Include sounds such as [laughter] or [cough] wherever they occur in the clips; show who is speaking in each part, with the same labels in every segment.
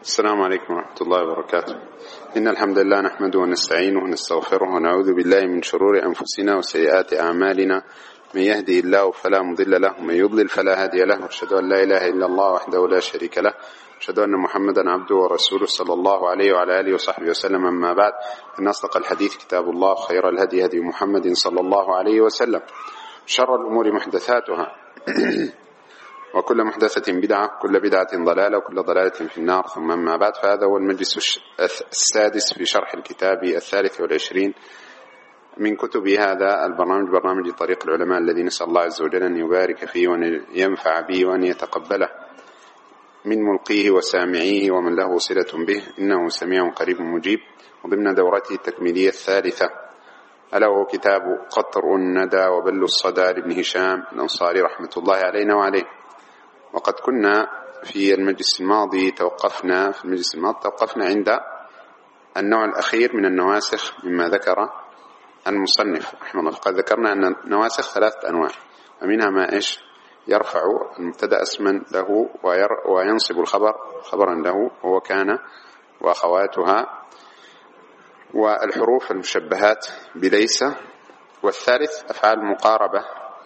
Speaker 1: السلام عليكم ورحمة الله وبركاته. إن الحمد لله نحمده ونستعينه ونستغفره ونعوذ بالله من شرور أنفسنا وسيئات أعمالنا. من يهدي الله فلا مضل له ومن يضلل فلا هادي له وأشهد أن لا إله إلا الله وحده لا شريك له. أشهد أن محمدا عبده ورسوله صلى الله عليه وعلى آله وصحبه وسلم. أما بعد إن أصدق الحديث كتاب الله خير الهدي هدي محمد صلى الله عليه وسلم. شر الأمور محدثاتها. [clears throat] وكل محدثة بدعة كل بدعة ضلالة وكل ضلالة في النار. ثم أما بعد فهذا هو المجلس السادس في شرح الكتاب الثالث والعشرين من كتب هذا البرنامج برنامج طريق العلماء الذي نسأل الله عز وجل أن يبارك فيه وأن ينفع به وأن يتقبله من ملقيه وسامعيه ومن له صلة به. إنه سميع قريب مجيب. وضمن دورته التكميلية الثالثة. ألا وهو كتاب قطر الندى وبل الصدى لابن هشام الأنصاري رحمة الله علينا وعليه وقد كنا في المجلس الماضي توقفنا في المجلس الماضي توقفنا عند النوع الأخير من النواسخ مما ذكر المصنف رحمه الله. فقد ذكرنا أن النواسخ ثلاثة أنواع ومنها ما إيش؟ يرفع المبتدأ اسما له وينصب الخبر خبرا له وهو كان وأخواتها والحروف المشبهات بليس. والثالث أفعال المقاربة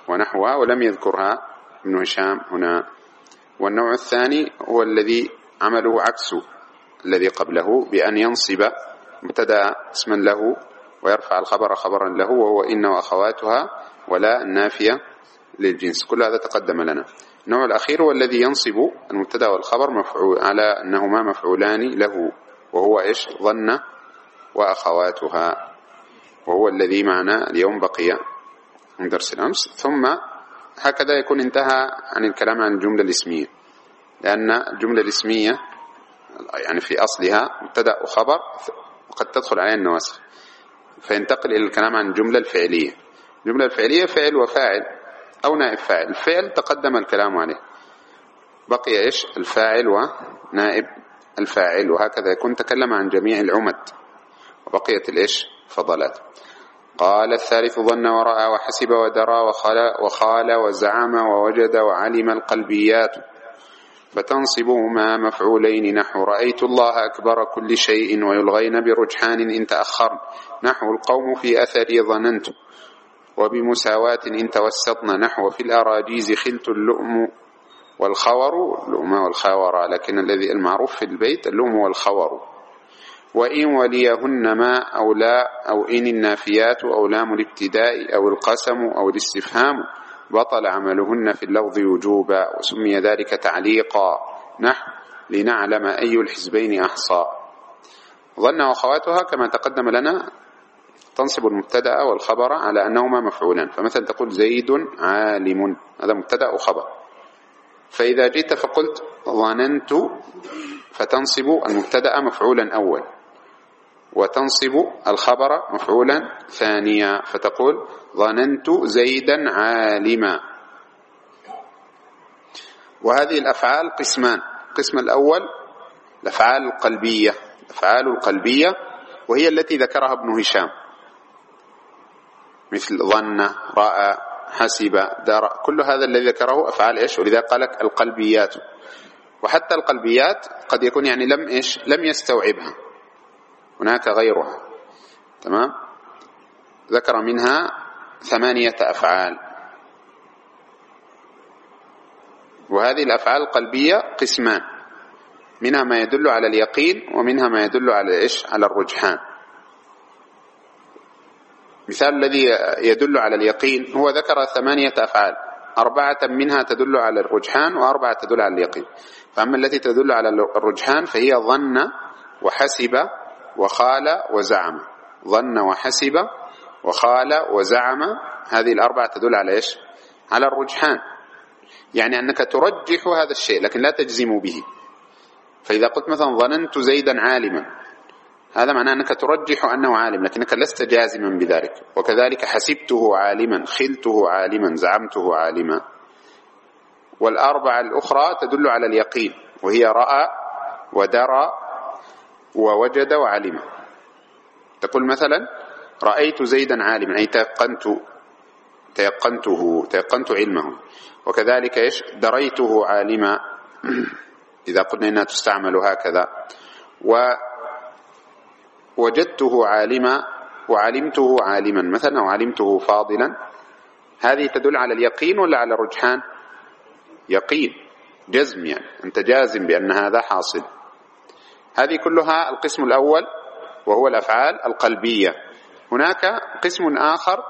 Speaker 1: ونحوها ولم يذكرها ابن هشام هنا. والنوع الثاني هو الذي عمله عكس الذي قبله بأن ينصب مبتدا اسما له ويرفع الخبر خبرا له وهو إن وأخواتها ولا النافية للجنس. كل هذا تقدم لنا. النوع الأخير هو الذي ينصب المبتدا والخبر مفعول على أنهما مفعولان له وهو إيش؟ ظن وأخواتها وهو الذي معنا اليوم بقي من درس الأمس. ثم هكذا يكون انتهى عن الكلام عن الجملة الاسمية. لأن الجملة الاسمية يعني في أصلها مبتدأ وخبر وقد تدخل عليها النواسخ فينتقل إلى الكلام عن الجملة الفعلية. الجملة الفعلية فعل وفاعل أو نائب فاعل. الفعل تقدم الكلام عليه. بقي إيش؟ الفاعل ونائب الفاعل. وهكذا يكون تكلم عن جميع العمد. وبقيت الإيش؟ فضلات قال الثالث ظن ورأى وحسب ودرى وخال, وخال وزعم ووجد وعلم القلبيات. فتنصبهما مفعولين. نحو رأيت الله أكبر كل شيء ويلغين برجحان إن تأخرن. نحو القوم في أثري ظننت. وبمساواة إن توسطن. نحو في الأراجيز خلت اللؤم والخور. اللؤم والخاور لكن الذي المعروف في البيت اللؤم والخور. وإن وليهن ما أو لا أو إن النافيات أو لام الابتداء أو القسم أو الاستفهام بطل عملهن في اللفظ وجوبا وسمي ذلك تعليقا. نحو لنعلم أي الحزبين أحصى. ظن وأخواتها كما تقدم لنا تنصب المبتدأ والخبر على أنهما مفعولان. فمثلا تقول زيد عالم. هذا مبتدأ وخبر. فإذا جئت فقلت ظننت فتنصب المبتدأ مفعولا أول. وتنصب الخبر مفعولا ثانيا فتقول ظننت زيدا عالما. وهذه الأفعال قسمان. القسم الأول الأفعال القلبية. الأفعال القلبية وهي التي ذكرها ابن هشام. مثل ظن رأى حسب درى كل هذا الذي ذكره أفعال إيش؟ ولذلك قال لك القلبيات. وحتى القلبيات قد يكون يعني لم إيش؟ لم يستوعبها. هناك غيرها تمام؟ ذكر منها ثمانية أفعال. وهذه الأفعال القلبية قسمان منها ما يدل على اليقين ومنها ما يدل على إيش؟ على الرجحان. مثال الذي يدل على اليقين هو ذكر ثمانية أفعال أربعة منها تدل على الرجحان وأربعة تدل على اليقين. فأما التي تدل على الرجحان فهي ظن وحسب وخال وزعم. ظن وحسب وخال وزعم. هذه الأربعة تدل على إيش؟ على الرجحان. يعني أنك ترجح هذا الشيء لكن لا تجزم به. فإذا قلت مثلا ظننت زيدا عالما هذا معناه أنك ترجح أنه عالم لكنك لست جازما بذلك. وكذلك حسبته عالما خلته عالما زعمته عالما. والأربعة الأخرى تدل على اليقين وهي رأى ودرى ووجد وعلم. تقول مثلا رأيت زيدا عالما أي تيقنت تيقنته تيقنت علمه. وكذلك إيش؟ دريته عالما. [clears throat] إذا قلنا إنها تستعمل هكذا. ووجدته عالما وعلمته عالما مثلا أو علمته فاضلا. هذه تدل على اليقين ولا على الرجحان يقين جزم يعني. أنت جازم بأن هذا حاصل. هذه كلها القسم الأول وهو الأفعال القلبية. هناك قسم آخر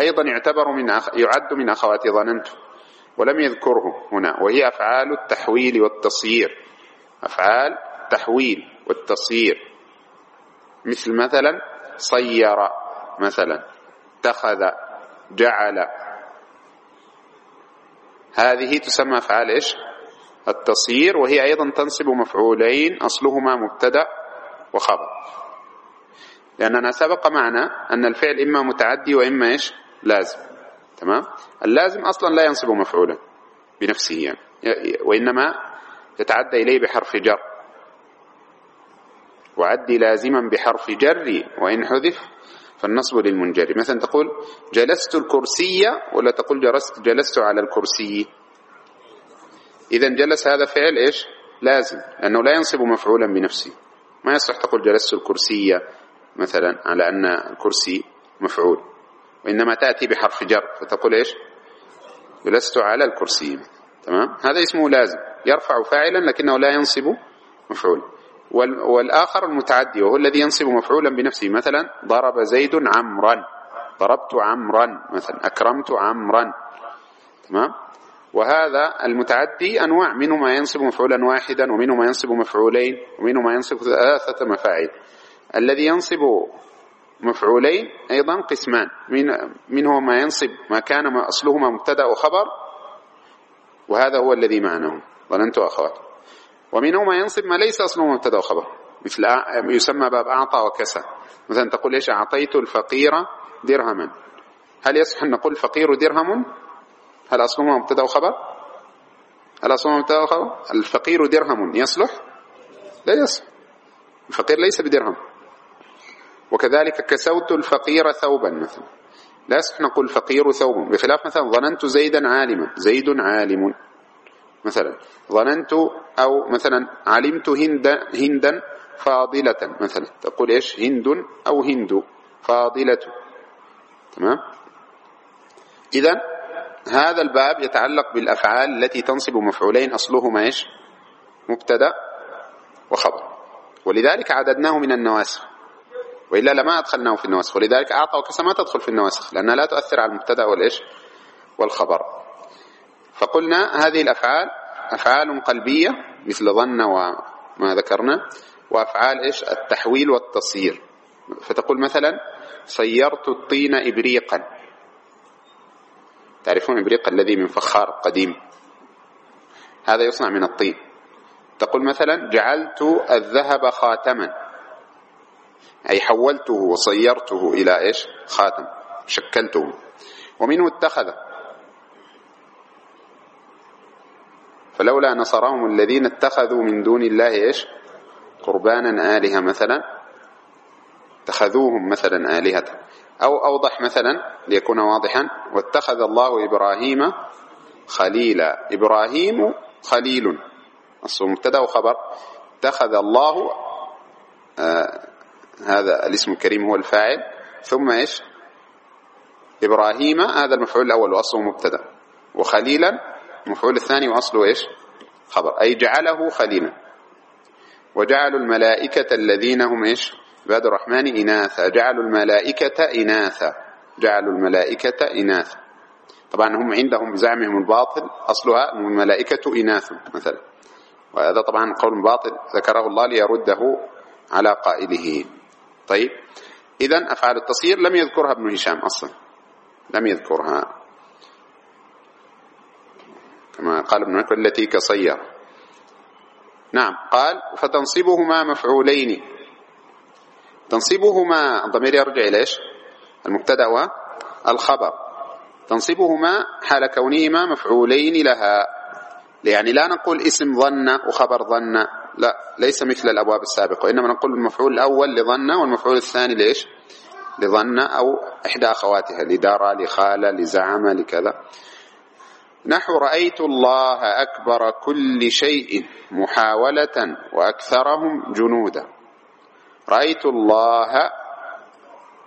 Speaker 1: أيضا يعتبر من أخ... يعد من أخوات ظننت ولم يذكره هنا وهي أفعال التحويل والتصيير. أفعال التحويل والتصيير. مثل مثلا صير مثلا اتخذ جعل. هذه تسمى أفعال إيش؟ التصيير وهي أيضا تنصب مفعولين أصلهما مبتدأ وخبر. لأننا سبق معنا أن الفعل إما متعدي وإما إيش؟ لازم. تمام؟ اللازم أصلا لا ينصب مفعولا بنفسه يعني. وإنما يتعدى إليه بحرف جر. وعدي لازما بحرف جر وإن حذف فالنصب للمنجر. مثلا تقول جلست الكرسي ولا تقول جلست, جلست على الكرسي؟ إذا جلس هذا فعل إيش؟ لازم لأنه لا ينصب مفعولا بنفسه. ما يصح تقول جلست الكرسي مثلا على أن الكرسي مفعول وإنما تأتي بحرف جر فتقول إيش؟ جلست على الكرسي. تمام؟ هذا اسمه لازم يرفع فاعلا لكنه لا ينصب مفعول. والآخر المتعدي وهو الذي ينصب مفعولا بنفسه مثلا ضرب زيد عمرا ضربت عمرا مثلا أكرمت عمرا. تمام؟ وهذا المتعدي أنواع منه ما ينصب مفعولا واحدا ومنه ما ينصب مفعولين ومنه ما ينصب ثلاثة مفاعيل. الذي ينصب مفعولين أيضا قسمان من منه ما ينصب ما كان أصلهما مبتدأ وخبر وهذا هو الذي معناه. ظننت أخوات ومنه ما ينصب ما ليس أصله مبتدأ وخبر مثل يسمى باب أعطى وكسى. مثلا تقول إيش أعطيت الفقير درهما. هل يصح أن نقول الفقير درهم؟ هل أصله مبتدأ وخبر هل أصله مبتدأ وخبر الفقير درهم يصلح؟ لا يصح الفقير ليس بدرهم. وكذلك كسوت الفقير ثوبا مثلا. لا يصح نقول فقير ثوب بخلاف مثلا ظننت زيدا عالما. زيد عالم. مثلا ظننت أو مثلا علمت هند هندا فاضلة. مثلا تقول إيش؟ هند أو هند. فاضلة. تمام؟ إذا هذا الباب يتعلق بالأفعال التي تنصب مفعولين أصلهما إيش؟ مبتدأ وخبر. ولذلك عددناه من النواسخ. وإلا لما أدخلناه في النواسخ؟ ولذلك أعطى وكسى ما تدخل في النواسخ لأنها لا تؤثر على المبتدأ والإيش؟ والخبر. فقلنا هذه الأفعال أفعال قلبية مثل ظن وما ذكرنا وأفعال إيش؟ التحويل والتصيير. فتقول مثلا صيرت الطين إبريقا. تعرفون إبريق الذي من فخار قديم؟ هذا يصنع من الطين. تقول مثلا جعلت الذهب خاتما. أي حولته وصيرته إلى إيش؟ خاتم. شكلته. ومنه اتخذ فلولا نصرهم الذين اتخذوا من دون الله إيش؟ قربانا آلهة مثلا. اتخذوهم مثلا آلهة أو أوضح مثلا ليكون واضحا واتخذ الله إبراهيم خليلا إبراهيم خليل. أصل مبتدأ وخبر. اتخذ الله آه هذا الاسم الكريم هو الفاعل. ثم إيش؟ إبراهيم هذا المفعول الأول وأصله مبتدأ. وخليلا المفعول الثاني وأصله إيش؟ خبر. أي جعله خليلا. وجعلوا الملائكة الذين هم إيش؟ عباد الرحمن إناثا. جعلوا الملائكة إناثا. جعلوا الملائكة إناثا. طبعا هم عندهم بزعمهم الباطل أصلها الملائكة إناث مثلا. وهذا طبعا قول باطل ذكره الله ليرده على قائله. طيب إذا أفعال التصير لم يذكرها ابن هشام أصلا. لم يذكرها. كما قال ابن مكر التي كصير. نعم قال فتنصبهما مفعولين. تنصبهما الضمير يرجع إلى إيش؟ المبتدا والخبر تنصبهما حال كونهما مفعولين لها. يعني لا نقول اسم ظن وخبر ظن. لا ليس مثل الأبواب السابقة. وإنما نقول المفعول الأول لظن والمفعول الثاني ليش لظن أو إحدى أخواتها لدار لخالة لزعم لكذا. نحو رأيت الله أكبر كل شيء محاولة وأكثرهم جنودا. رأيت الله.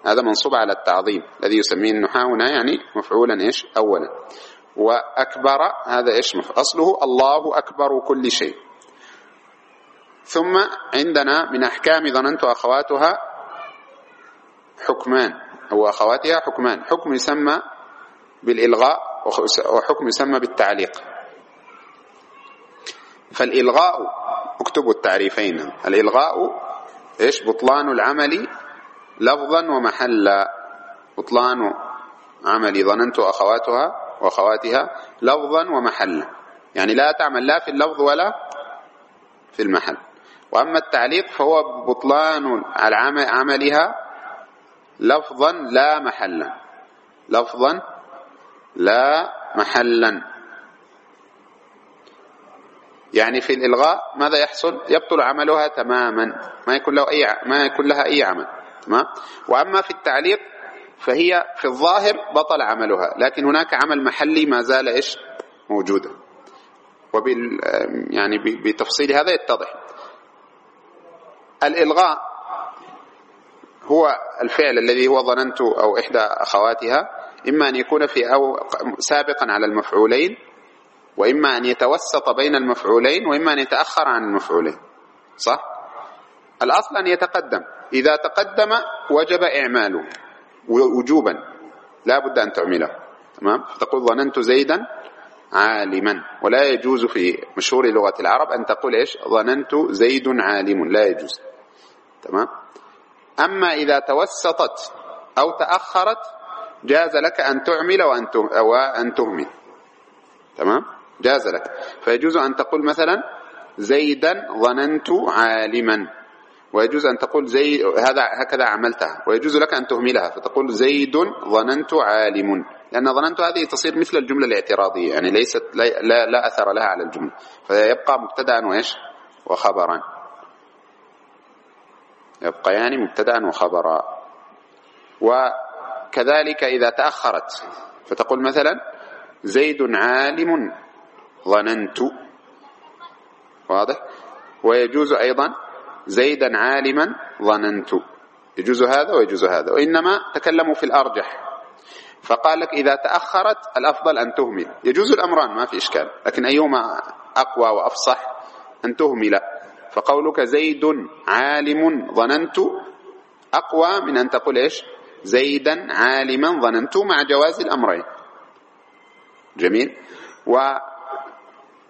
Speaker 1: هذا منصوب على التعظيم الذي يسميه النحاة هنا يعني مفعولا إيش؟ أولا. وأكبر هذا إيش؟ أصله الله أكبر كل شيء. ثم عندنا من أحكام ظننت أخواتها حكمان أو أخواتها حكمان. حكم يسمى بالإلغاء وحكم يسمى بالتعليق. فالإلغاء اكتبوا التعريفين. الإلغاء إيش؟ بطلان العمل لفظا ومحلا. بطلان عمل ظننت أخواتها وأخواتها لفظا ومحلا. يعني لا تعمل لا في اللفظ ولا في المحل. وأما التعليق فهو بطلان عملها لفظا لا محلا. لفظا لا محلا. يعني في الإلغاء ماذا يحصل؟ يبطل عملها تماما. ما يكون, له أي ما يكون لها أي عمل. تمام؟ وأما في التعليق فهي في الظاهر بطل عملها لكن هناك عمل محلي ما زال إيش؟ موجودا. وبال يعني بتفصيل هذا يتضح. الإلغاء هو الفعل الذي هو ظننت أو إحدى أخواتها إما أن يكون في أو سابقا على المفعولين وإما أن يتوسط بين المفعولين وإما أن يتأخر عن المفعولين صح؟ الأصل أن يتقدم. إذا تقدم وجب إعماله وجوبا لا بد أن تعمله تمام؟ فتقول ظننت زيدا عالما. ولا يجوز في مشهور لغة العرب أن تقول إيش؟ ظننت زيد عالم لا يجوز تمام؟ أما إذا توسطت أو تأخرت جاز لك أن تعمل وأن تهمل تمام؟ جاز لك. فيجوز أن تقول مثلا زيدا ظننت عالما. ويجوز أن تقول زي هذا هكذا عملتها. ويجوز لك أن تهملها. فتقول زيد ظننت عالم. لأن ظننت هذه تصير مثل الجملة الاعتراضية. يعني ليست لا, لا أثر لها على الجملة. فيبقى مبتدا وإيش؟ وخبرا. يبقيان مبتدا وخبرا. وكذلك إذا تأخرت. فتقول مثلا زيد عالم. ظننت. واضح. ويجوز أيضا زيدا عالما ظننت. يجوز هذا ويجوز هذا. وإنما تكلموا في الأرجح. فقال لك إذا تأخرت الأفضل أن تهمل. يجوز الأمران ما في إشكال. لكن أيهما أقوى وأفصح؟ أن تهمل. فقولك زيد عالم ظننت. أقوى من أن تقول إيش؟ زيدا عالما ظننت مع جواز الأمرين. جميل.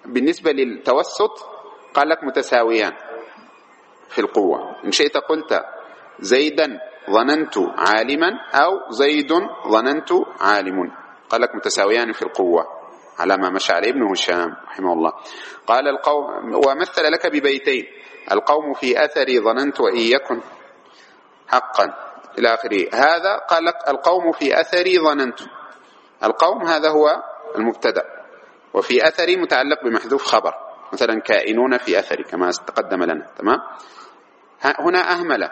Speaker 1: وبالنسبة للتوسط قال لك متساويان في القوة. إن شئت قلت زيدا ظننت عالما أو زيد ظننت عالم قال لك متساويان في القوة على ما مشى عليه ابن هشام رحمه الله. قال القوم ومثل لك ببيتين. القوم في أثري ظننت وإن يكن حقا إلى آخره. هذا قال لك القوم في أثري ظننت. القوم هذا هو المبتدأ. وفي أثري متعلق بمحذوف خبر. مثلا كائنون في أثري كما تقدم لنا. تمام؟ هنا أهمل.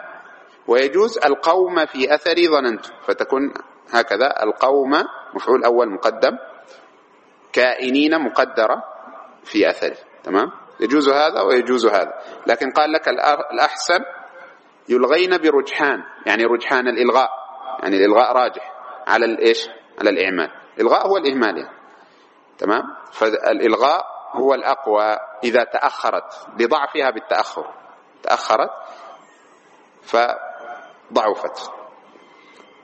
Speaker 1: ويجوز القوم في أثري ظننت. فتكون هكذا القوم مفعول أول مقدم كائنين مقدرة في أثري. تمام؟ يجوز هذا ويجوز هذا. لكن قال لك الأحسن يلغين برجحان يعني رجحان الإلغاء. يعني الإلغاء راجح على الإيش؟ على الإعمال. الإلغاء هو الإهمال يعني. تمام؟ فالإلغاء هو الأقوى إذا تأخرت لضعفها بالتأخر. تأخرت فضعفت.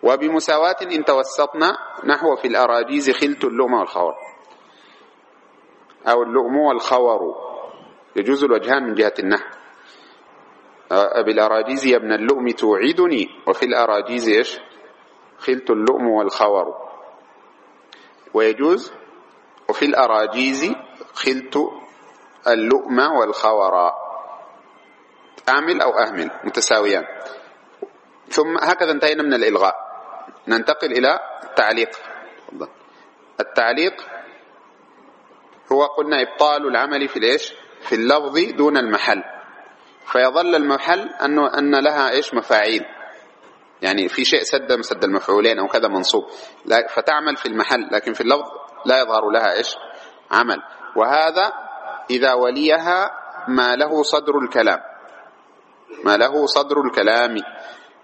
Speaker 1: وبمساواة إن توسطنا نحو في الأراجيز خلت اللؤم والخور. أو اللؤم والخور. يجوز الوجهان من جهة النحو. بالأراجيز يا ابن اللؤم توعدني. وفي الأراجيز إيش؟ خلت اللؤم والخور. ويجوز وفي الأراجيز خلت اللؤم والخور. أعمل أو أهمل؟ متساويان. ثم هكذا انتهينا من الإلغاء. ننتقل إلى التعليق. التعليق هو قلنا إبطال العمل في الإيش؟ في اللفظ دون المحل. فيظل المحل أنه أن لها إيش؟ مفاعيل. يعني في شيء سد مسد المفعولين أو كذا منصوب. فتعمل في المحل لكن في اللفظ لا يظهر لها إيش؟ عمل. وهذا إذا وليها ما له صدر الكلام. ما له صدر الكلام.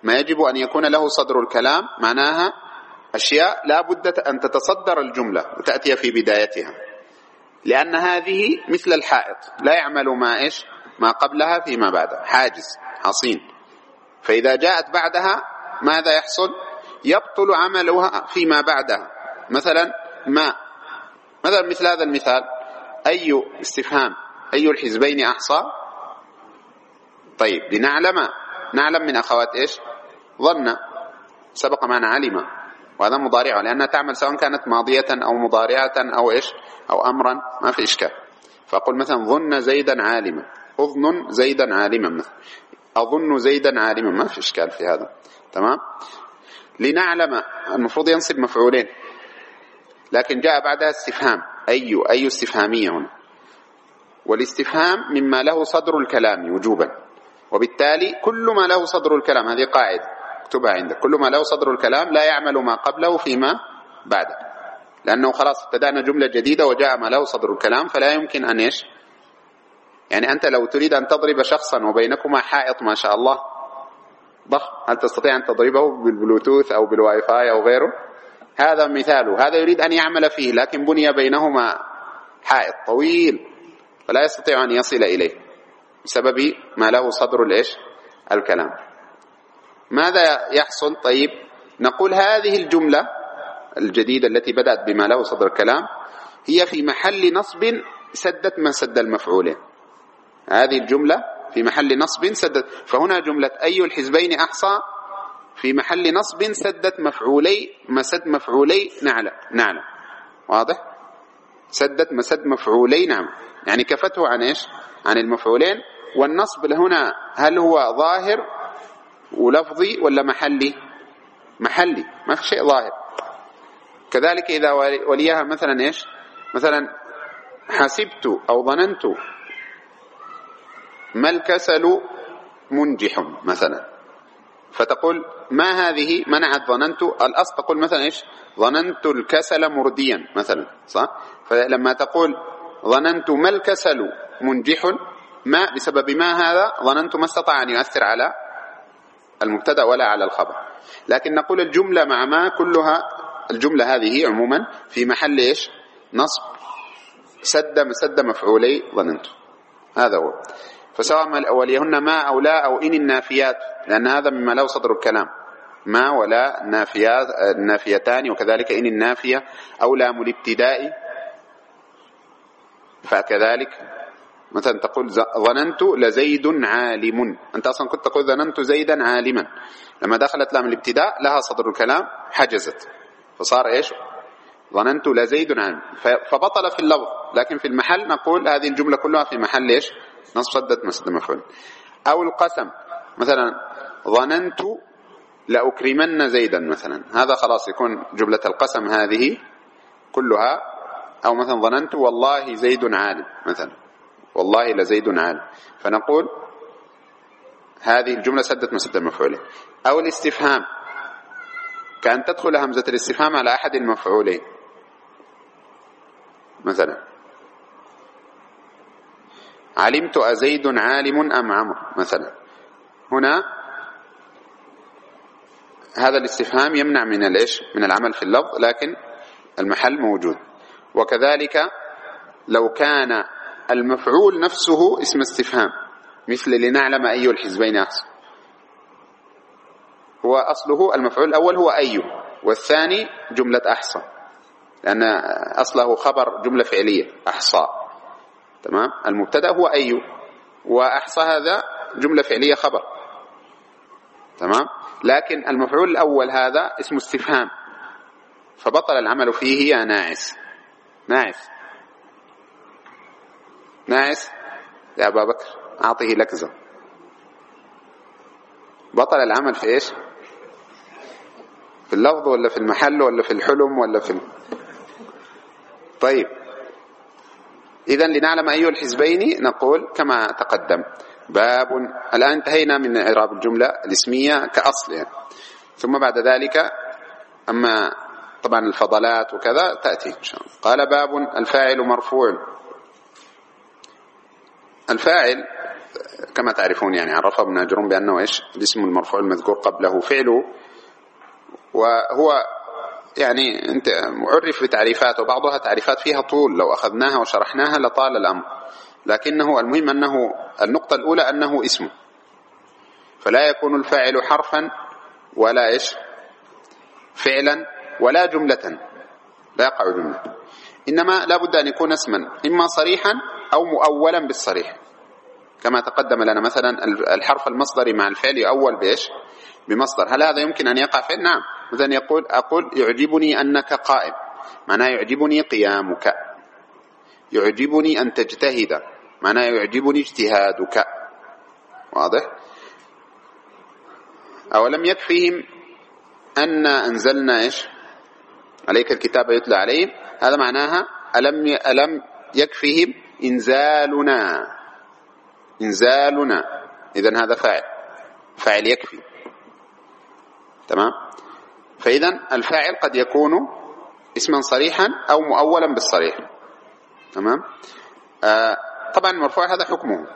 Speaker 1: ما يجب أن يكون له صدر الكلام معناها أشياء لا بد أن تتصدر الجملة وتأتي في بدايتها. لأن هذه مثل الحائط. لا يعمل ما إيش؟ ما قبلها فيما بعدها حاجز حصين. فإذا جاءت بعدها ماذا يحصل؟ يبطل عملها فيما بعدها. مثلا ما. مثلا مثل هذا المثال؟ أي استفهام؟ أي الحزبين أحصى؟ طيب لنعلم نعلم من أخوات إيش؟ ظن. سبق معنا علم. وهذا مضارع لأنها تعمل سواء كانت ماضية أو مضارعة أو إيش؟ أو أمرا. ما في إشكال. فأقول مثلا ظن زيدا عالما. أظن زيدا عالما. مثلا أظن زيدا عالما. ما في إشكال في هذا. تمام؟ لنعلم المفروض ينصب مفعولين. لكن جاء بعدها استفهام. أي أي استفهامية هنا؟ والاستفهام مما له صدر الكلام وجوبا. وبالتالي كل ما له صدر الكلام هذه قاعدة اكتبها عندك. كل ما له صدر الكلام لا يعمل ما قبله فيما بعده. لأنه خلاص ابتدأنا جملة جديدة وجاء ما له صدر الكلام فلا يمكن أن إيش؟ يعني أنت لو تريد أن تضرب شخصا وبينكما حائط ما شاء الله ضخم هل تستطيع أن تضربه بالبلوتوث أو بالواي فاي أو غيره؟ هذا مثاله هذا يريد أن يعمل فيه لكن بني بينهما حائط طويل فلا يستطيع أن يصل إليه بسبب ما له صدر الإيش؟ الكلام. ماذا يحصل؟ طيب نقول هذه الجملة الجديدة التي بدأت بما له صدر الكلام هي في محل نصب سدت ما سد المفعولين هذه الجملة في محل نصب سدت فهنا جملة أي الحزبين أحصى؟ في محل نصب سدت مفعولي مسد مفعولي نعلم نعلم. واضح؟ سدت مسد مفعولي نعم. يعني كفته عن إيش؟ عن المفعولين. والنصب هنا هل هو ظاهر ولفظي ولا محلي؟ محلي ما في شيء ظاهر. كذلك إذا وليها مثلا إيش؟ مثلا حسبت أو ظننت ما الكسل منجح مثلا. فتقول ما هذه؟ منعت ظننت الأصل. تقول مثلا إيش؟ ظننت الكسل مرديا مثلا صح؟ فلما تقول ظننت ما الكسل منجح ما بسبب ما هذا؟ ظننت ما استطاع أن يؤثر على المبتدأ ولا على الخبر. لكن نقول الجملة مع ما كلها الجملة هذه عموما في محل إيش؟ نصب. سد مسد مفعولي ظننت. هذا هو. فسواء وليهن ما أو لا أو إن النافيات لأن هذا مما له صدر الكلام. ما ولا نافيات النافيتان وكذلك إن النافية أو لام الابتداء. فكذلك مثلا تقول ظننت لزيد عالم. أنت أصلا كنت تقول ظننت زيدا عالما. لما دخلت لام الابتداء لها صدر الكلام حجزت. فصار إيش؟ ظننت لزيد عالم. فبطل في اللفظ. لكن في المحل نقول هذه الجملة كلها في محل إيش؟ نصب صدت مسد مفعول أو القسم مثلا ظننت لأكرمن زيدا مثلا. هذا خلاص يكون جملة القسم هذه كلها. أو مثلا ظننت والله زيد عالم مثلا. والله لزيد عالم. فنقول هذه الجملة سدت مسد المفعولين أو الاستفهام كأن تدخل همزة الاستفهام على أحد المفعولين. مثلا. علمت أزيد عالم أم عمرو مثلا. هنا هذا الاستفهام يمنع من الإيش؟ من العمل في اللفظ لكن المحل موجود. وكذلك لو كان المفعول نفسه اسم استفهام مثل لنعلم أي الحزبين أحسن. هو أصله المفعول الأول هو أي والثاني جملة أحصى لأن أصله خبر جملة فعلية أحصى. تمام؟ المبتدا هو أي. وأحصى هذا جملة فعلية خبر. تمام؟ لكن المفعول الأول هذا اسم استفهام. فبطل العمل فيه يا ناعس. ناعس. ناعس؟ يا أبا بكر أعطيه لكزة. بطل العمل في إيش؟ في اللفظ ولا في المحل ولا في الحلم ولا في. طيب. إذا لنعلم أي الحزبين نقول كما تقدم. باب الآن انتهينا من إعراب الجملة الاسمية كأصل. ثم بعد ذلك أما طبعا الفضلات وكذا تأتي إن شاء الله. قال باب الفاعل مرفوع. الفاعل كما تعرفون يعني عرف ابن أجرون بأنه إيش؟ الاسم المرفوع المذكور قبله فعله. وهو يعني انت عرف بتعريفات وبعضها تعريفات فيها طول. لو أخذناها وشرحناها لطال الأمر. لكنه المهم أنه النقطة الأولى أنه اسم فلا يكون الفاعل حرفا ولا إيش؟ فعلا ولا جملة. لا يقع جملة. إنما لا بد أن يكون اسما. إما صريحا أو مؤولا بالصريح. كما تقدم لنا مثلا الحرف المصدري مع الفعل يؤول بإيش؟ بمصدر. هل هذا يمكن أن يقع فعل نعم. مثلا يقول أقول يعجبني أنك قائم. معناه يعجبني قيامك. يعجبني أن تجتهد. معناه يعجبني اجتهادك. واضح؟ أولم يكفيهم أن أنزلنا إيش؟ عليك الكتاب يتلى عليهم. هذا معناها ألم ألم يكفيهم إنزالنا. إنزالنا. إذا هذا فاعل. فاعل يكفي. تمام؟ فإذا الفاعل قد يكون اسما صريحا أو مؤولا بالصريح. تمام؟ آه طبعا المرفوع هذا حكمه.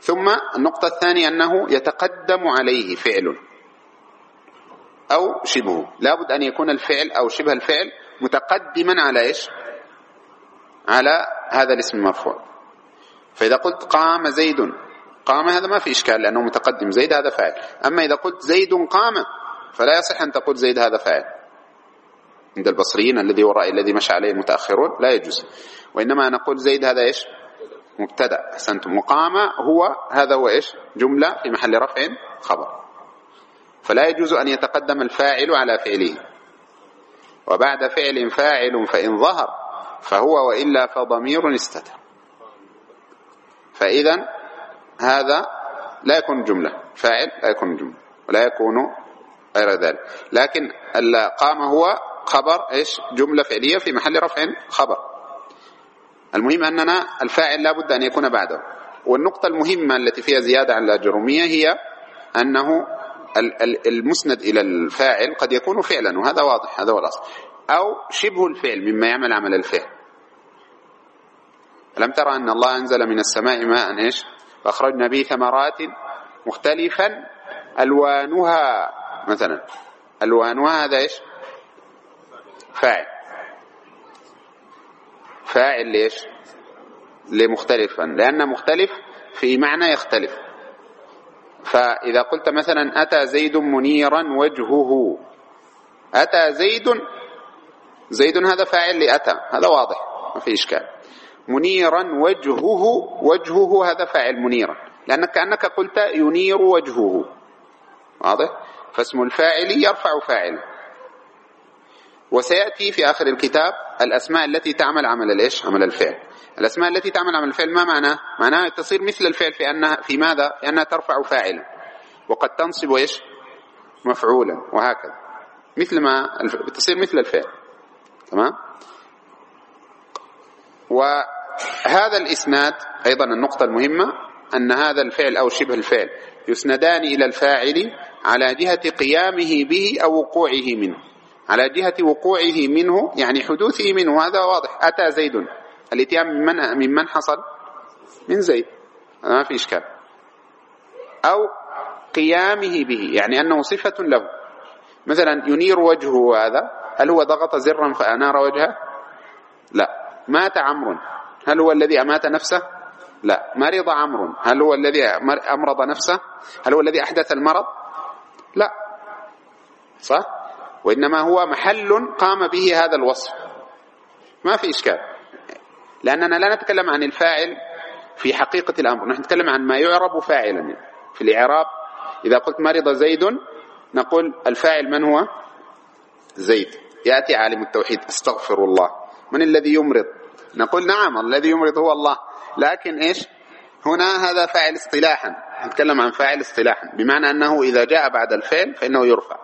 Speaker 1: ثم النقطة الثانية أنه يتقدم عليه فعل أو شبهه. لابد أن يكون الفعل أو شبه الفعل متقدما على إيش؟ على هذا الاسم المرفوع. فإذا قلت قام زيد قام هذا ما في إشكال لأنه متقدم. زيد هذا فاعل. أما إذا قلت زيد قام فلا يصح أن تقول زيد هذا فاعل. عند البصريين الذي وراء الذي مشى عليه المتأخرون لا يجوز. وإنما نقول زيد هذا إيش؟ مبتدأ. أحسنتم. مقام هو هذا هو إيش؟ جملة في محل رفع خبر. فلا يجوز أن يتقدم الفاعل على فعله. وبعد فعل فاعل فإن ظهر فهو وإلا فضمير استتر. فاذا هذا لا يكون جملة. فاعل لا يكون جملة. ولا يكون غير ذلك. لكن قام هو خبر إيش؟ جملة فعلية في محل رفع خبر. المهم أننا الفاعل لا بد أن يكون بعده. والنقطة المهمة التي فيها زيادة عن الأجرومية هي أنه المسند إلى الفاعل قد يكون فعلا وهذا واضح هذا هو الأصل. أو شبه الفعل مما يعمل عمل الفعل. ألم ترى أن الله أنزل من السماء ماء إيش؟ فأخرجنا به ثمرات مختلفا ألوانها مثلا. ألوانها هذا إيش؟ فاعل. فاعل ليش؟ لمختلفا لأن مختلف في معنى يختلف. فإذا قلت مثلا أتى زيد منيرا وجهه. أتى زيد زيد هذا فاعل لأتى. هذا واضح ما في إشكال. منيرا وجهه وجهه هذا فاعل منيرا. لأنك كأنك قلت ينير وجهه. واضح؟ فاسم الفاعل يرفع فاعله وسيأتي في آخر الكتاب الأسماء التي تعمل عمل الإيش؟ عمل الفعل. الأسماء التي تعمل عمل الفعل ما معناه معناها تصير مثل الفعل في أنها في ماذا؟ في أنها ترفع فاعلا. وقد تنصب إيش؟ مفعولا. وهكذا. مثل ما تصير مثل الفعل. تمام؟ وهذا الإسناد أيضا النقطة المهمة أن هذا الفعل أو شبه الفعل يسندان إلى الفاعل على جهة قيامه به أو وقوعه منه. على جهة وقوعه منه يعني حدوثه منه. هذا واضح. أتى زيد. الإتيان من من من حصل؟ من زيد. ما في إشكال. أو قيامه به يعني أنه صفة له. مثلا ينير وجهه هذا. هل هو ضغط زرا فأنار وجهه؟ لا. مات عمرو. هل هو الذي أمات نفسه؟ لا. مرض عمرو. هل هو الذي أمرض نفسه؟ هل هو الذي أحدث المرض؟ لا. صح؟ وإنما هو محل قام به هذا الوصف. ما في إشكال. لأننا لا نتكلم عن الفاعل في حقيقة الأمر. نحن نتكلم عن ما يعرب فاعلا. في الإعراب إذا قلت مرض زيد نقول الفاعل من هو؟ زيد. يأتي عالم التوحيد. استغفر الله. من الذي يمرض؟ نقول نعم الذي يمرض هو الله. لكن إيش؟ هنا هذا فاعل اصطلاحا. نتكلم عن فاعل اصطلاحا بمعنى أنه إذا جاء بعد الفعل فإنه يرفع.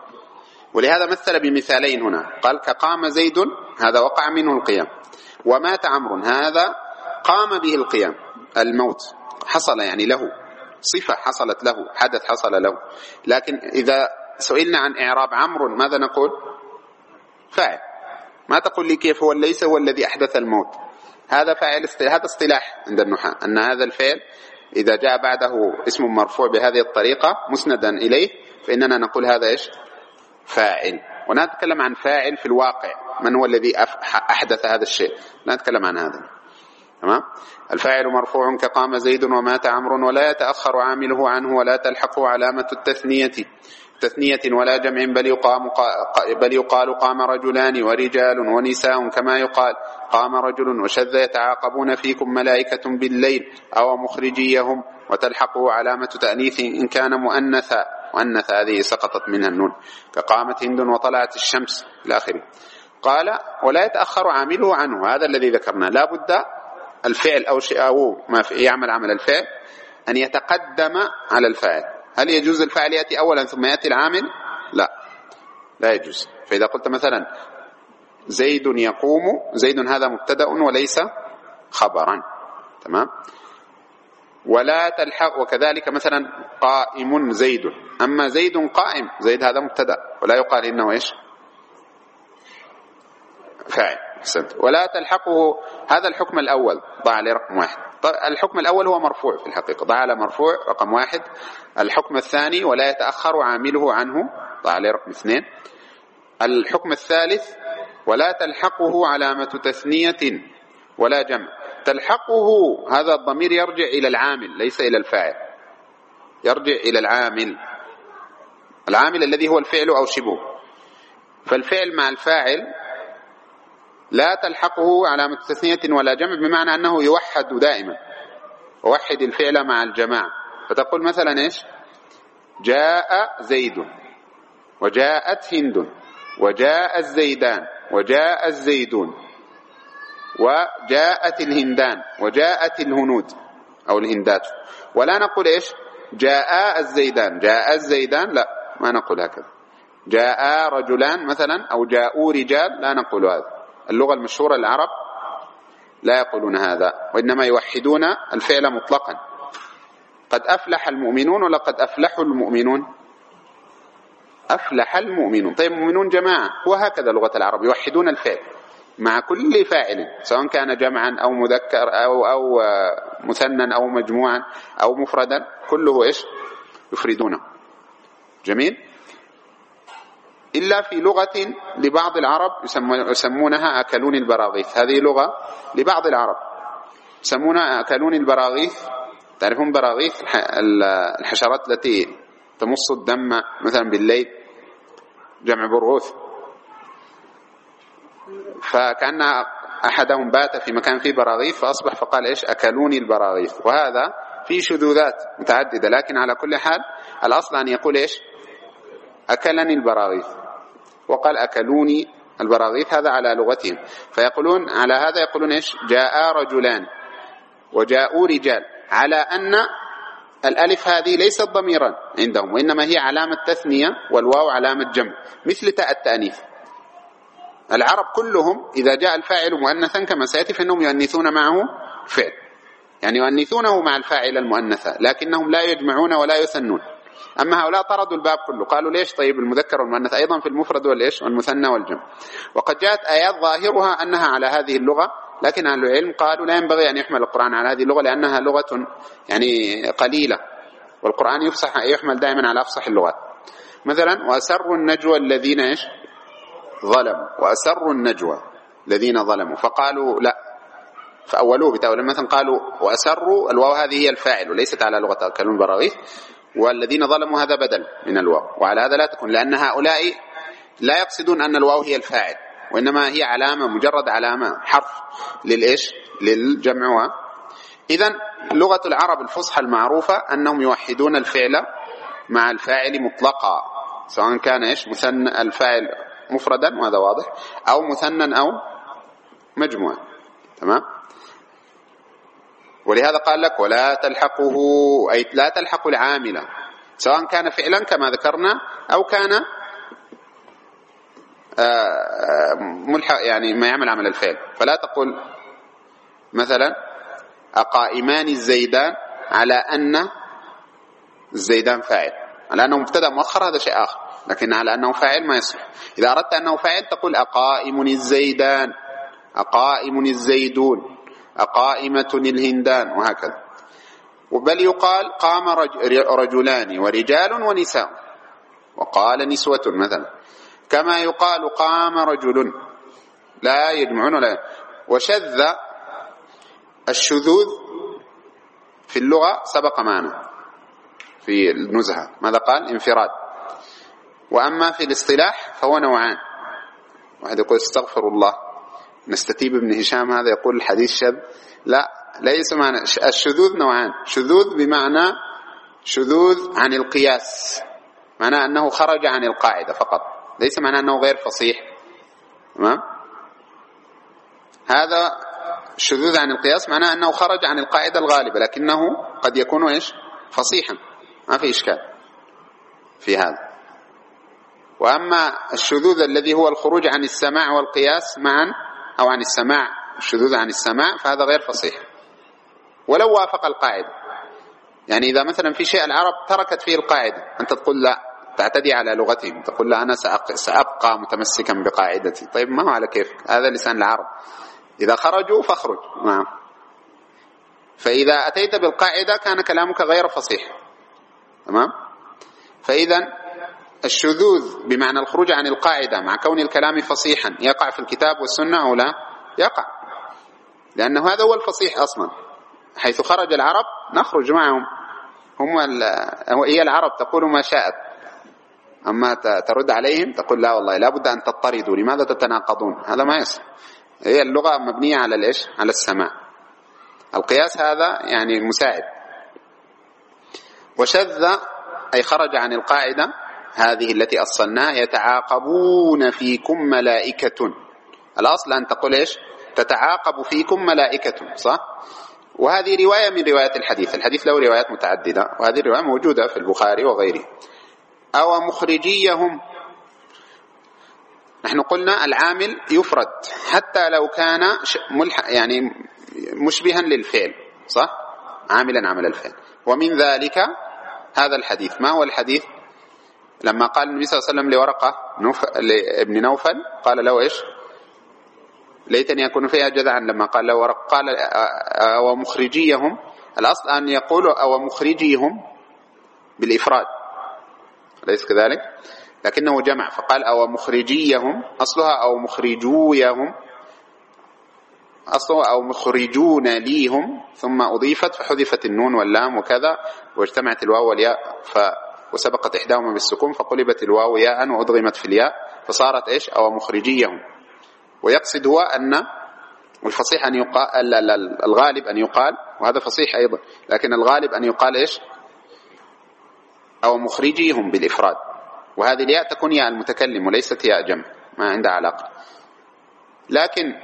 Speaker 1: ولهذا مثل بمثالين هنا قال كقام زيد هذا وقع منه القيام ومات عمرو هذا قام به القيام الموت حصل يعني له صفة حصلت له حدث حصل له. لكن إذا سئلنا عن إعراب عمرو ماذا نقول؟ فاعل. ما تقول لي كيف هو ليس هو الذي أحدث الموت؟ هذا فاعل هذا اصطلاح عند النحاة أن هذا الفعل إذا جاء بعده اسم مرفوع بهذه الطريقة مسندا إليه فإننا نقول هذا إيش؟ فاعل. ونتكلم عن فاعل في الواقع. من هو الذي أحدث هذا الشيء؟ لا نتكلم عن هذا. تمام؟ الفاعل مرفوع كقام زيد ومات عمرو ولا يتأخر عامله عنه ولا تلحقه علامة التثنية. تثنية ولا جمع بل يقام بل يقال قام رجلان ورجال ونساء كما يقال. قام رجل وشذ يتعاقبون فيكم ملائكة بالليل أو مخرجيهم وتلحقه علامة تأنيث إن كان مؤنثا. مؤنث هذه سقطت منها النون. كقامت هند وطلعت الشمس إلى آخره. قال ولا يتأخر عامله عنه. هذا الذي ذكرنا. لا بد الفعل أو شيء أو ما يعمل عمل الفعل أن يتقدم على الفاعل. هل يجوز الفعل يأتي أولا ثم يأتي العامل؟ لا. لا يجوز. فإذا قلت مثلا زيد يقوم زيد هذا مبتدأ وليس خبرا. تمام؟ ولا تلحق وكذلك مثلا قائم زيد. أما زيد قائم زيد هذا مبتدأ. ولا يقال إنه إيش؟ فاعل. ولا تلحقه هذا الحكم الأول. ضع عليه رقم واحد الحكم الأول هو مرفوع في الحقيقة. ضع على مرفوع رقم واحد. الحكم الثاني ولا يتأخر عامله عنه. ضع عليه رقم اثنين. الحكم الثالث ولا تلحقه علامة تثنية ولا جمع. تلحقه هذا الضمير يرجع إلى العامل ليس إلى الفاعل. يرجع إلى العامل. العامل الذي هو الفعل أو شبهه فالفعل مع الفاعل لا تلحقه علامة تثنية ولا جمع بمعنى أنه يوحد دائما. وحد الفعل مع الجماعة فتقول مثلا إيش؟ جاء زيد وجاءت هند وجاء الزيدان. وجاء الزيدون وجاءت الهندان وجاءت الهنود أو الهندات. ولا نقول إيش؟ جاء الزيدان جاء الزيدان لا ما نقول هكذا. جاء رجلان مثلا أو جاءوا رجال لا نقول هذا. اللغة المشهورة للعرب لا يقولون هذا وإنما يوحدون الفعل مطلقا. قد أفلح المؤمنون ولا قد أفلحوا المؤمنون. أفلح المؤمنون. طيب المؤمنون جماعة وهكذا لغة العرب يوحدون الفعل مع كل فاعل سواء كان جمعا أو مذكر أو أو مثنى أو مجموعا أو مفردا كله إيش؟ يفردونه. جميل؟ إلا في لغة لبعض العرب يسمونها أكلون البراغيث. هذه لغة لبعض العرب يسمونها أكلون البراغيث. تعرفون براغيث الحشرات التي تمص الدم مثلا بالليل جمع برغوث. فكأن أحدهم بات في مكان فيه براغيث فأصبح فقال إيش؟ أكلوني البراغيث. وهذا في شذوذات متعددة لكن على كل حال الأصل أن يقول إيش؟ أكلني البراغيث. وقال أكلوني البراغيث هذا على لغتهم. فيقولون على هذا يقولون إيش؟ جاء رجلان وجاءوا رجال. على أن الألف هذه ليست ضميرا عندهم وإنما هي علامة تثنية والواو علامة جمع مثل تاء التأنيث. العرب كلهم إذا جاء الفاعل مؤنثا كما سيأتي فإنهم يؤنثون معه فعل يعني يؤنثونه مع الفاعل المؤنثة لكنهم لا يجمعون ولا يثنون. أما هؤلاء طردوا الباب كله قالوا ليش طيب المذكر والمؤنث؟ أيضا في المفرد والإيش؟ والمثنى والجمع. وقد جاءت آيات ظاهرها أنها على هذه اللغة لكن أهل العلم قالوا لا ينبغي أن يحمل القرآن على هذه اللغة لأنها لغة يعني قليلة والقرآن يفصح يحمل دائما على أفصح اللغات. مثلا وأسروا النجوى الذين إيش؟ ظلموا. وأسروا النجوى الذين ظلموا. فقالوا لا. فأولوه بتأويل. مثلا قالوا وأسروا الواو هذه هي الفاعل وليست على لغة كلمة براغيث. والذين ظلموا هذا بدل من الواو. وعلى هذا لا تكون لأن هؤلاء لا يقصدون أن الواو هي الفاعل. وإنما هي علامة مجرد علامة حرف للإيش؟ للجمع إذا لغة العرب الفصحى المعروفة أنهم يوحدون الفعل مع الفاعل مطلقا سواء كان إيش؟ مثنى الفاعل مفردا وهذا واضح أو مثنى أو مجموعا. تمام؟ ولهذا قال لك ولا تلحقه أي لا تلحق العامل سواء كان فعلا كما ذكرنا أو كان ملحق يعني ما يعمل عمل الفعل. فلا تقول مثلا أقائمان الزيدان على أن الزيدان فاعل. على أنه مبتدا مؤخر هذا شيء آخر لكن على أنه فاعل ما يصلح إذا أردت أنه فاعل تقول أقائم الزيدان أقائم الزيدون أقائمة الهندان وهكذا. بل يقال قام رجلان ورجال ونساء. وقال نسوة مثلا. كما يقال قام رجل. لا يجمعون لا. وشذ الشذوذ في اللغة سبق معنا في النزهة. ماذا قال؟ انفراد. وأما في الاصطلاح فهو نوعان. واحد يقول استغفر الله. نستتيب ابن هشام هذا يقول الحديث شذ. لا ليس معنى. الشذوذ نوعان. شذوذ بمعنى شذوذ عن القياس. معناه أنه خرج عن القاعدة فقط. ليس معناه أنه غير فصيح. تمام؟ هذا شذوذ عن القياس معناه أنه خرج عن القاعدة الغالبة لكنه قد يكون إيش؟ فصيحا. ما في إشكال في هذا. وأما الشذوذ الذي هو الخروج عن السماع والقياس معا أو عن السماع الشذوذ عن السماع فهذا غير فصيح. ولو وافق القاعدة. يعني إذا مثلا في شيء العرب تركت فيه القاعدة أنت تقول لا. تعتدي على لغتهم تقول لا أنا سأبقى متمسكا بقاعدتي. طيب ما على كيفك هذا لسان العرب. إذا خرجوا فاخرج. نعم. فإذا أتيت بالقاعدة كان كلامك غير فصيح. تمام؟ فإذا الشذوذ بمعنى الخروج عن القاعدة مع كون الكلام فصيحا يقع في الكتاب والسنة أو لا؟ يقع. لأنه هذا هو الفصيح أصلا. حيث خرج العرب نخرج معهم. هم هي العرب تقول ما شاءت. أما ترد عليهم تقول لا والله لا بد أن تضطردوا لماذا تتناقضون؟ هذا ما يصح. هي اللغة مبنية على الإيش؟ على السماع. القياس هذا يعني مساعد وشذ أي خرج عن القاعدة هذه التي أصلناها يتعاقبون فيكم ملائكة. الأصل أن تقول إيش؟ تتعاقب فيكم ملائكة صح؟ وهذه رواية من روايات الحديث. الحديث له روايات متعددة وهذه الرواية موجودة في البخاري وغيره. أو مخرجيهم. نحن قلنا العامل يفرد حتى لو كان ملح يعني مشبها للفعل صح؟ عاملا عمل الفعل. ومن ذلك هذا الحديث. ما هو الحديث؟ لما قال النبي صلى الله عليه وسلم لورقة. لابن نوفل قال له إيش؟ ليتني أكون فيها جذعا. لما قال له ورق قال أو مخرجيهم. الأصل أن يقولوا أو مخرجيهم بالإفراد. أليس كذلك؟ لكنه جمع فقال أو مخرجيهم؟ أصلها أو مخرجويهم؟ أصلها أو مخرجون ليهم ثم أضيفت فحذفت النون واللام وكذا واجتمعت الواو والياء ف وسبقت إحداهما بالسكون فقلبت الواو ياء وأضغمت في الياء فصارت إيش؟ أو مخرجيهم. ويقصد هو أن والفصيح أن يقال الغالب أن يقال وهذا فصيح أيضا لكن الغالب أن يقال إيش؟ أو مخرجيهم بالإفراد. وهذه الياء تكون ياء المتكلم وليست ياء جمع ما عندها علاقة. لكن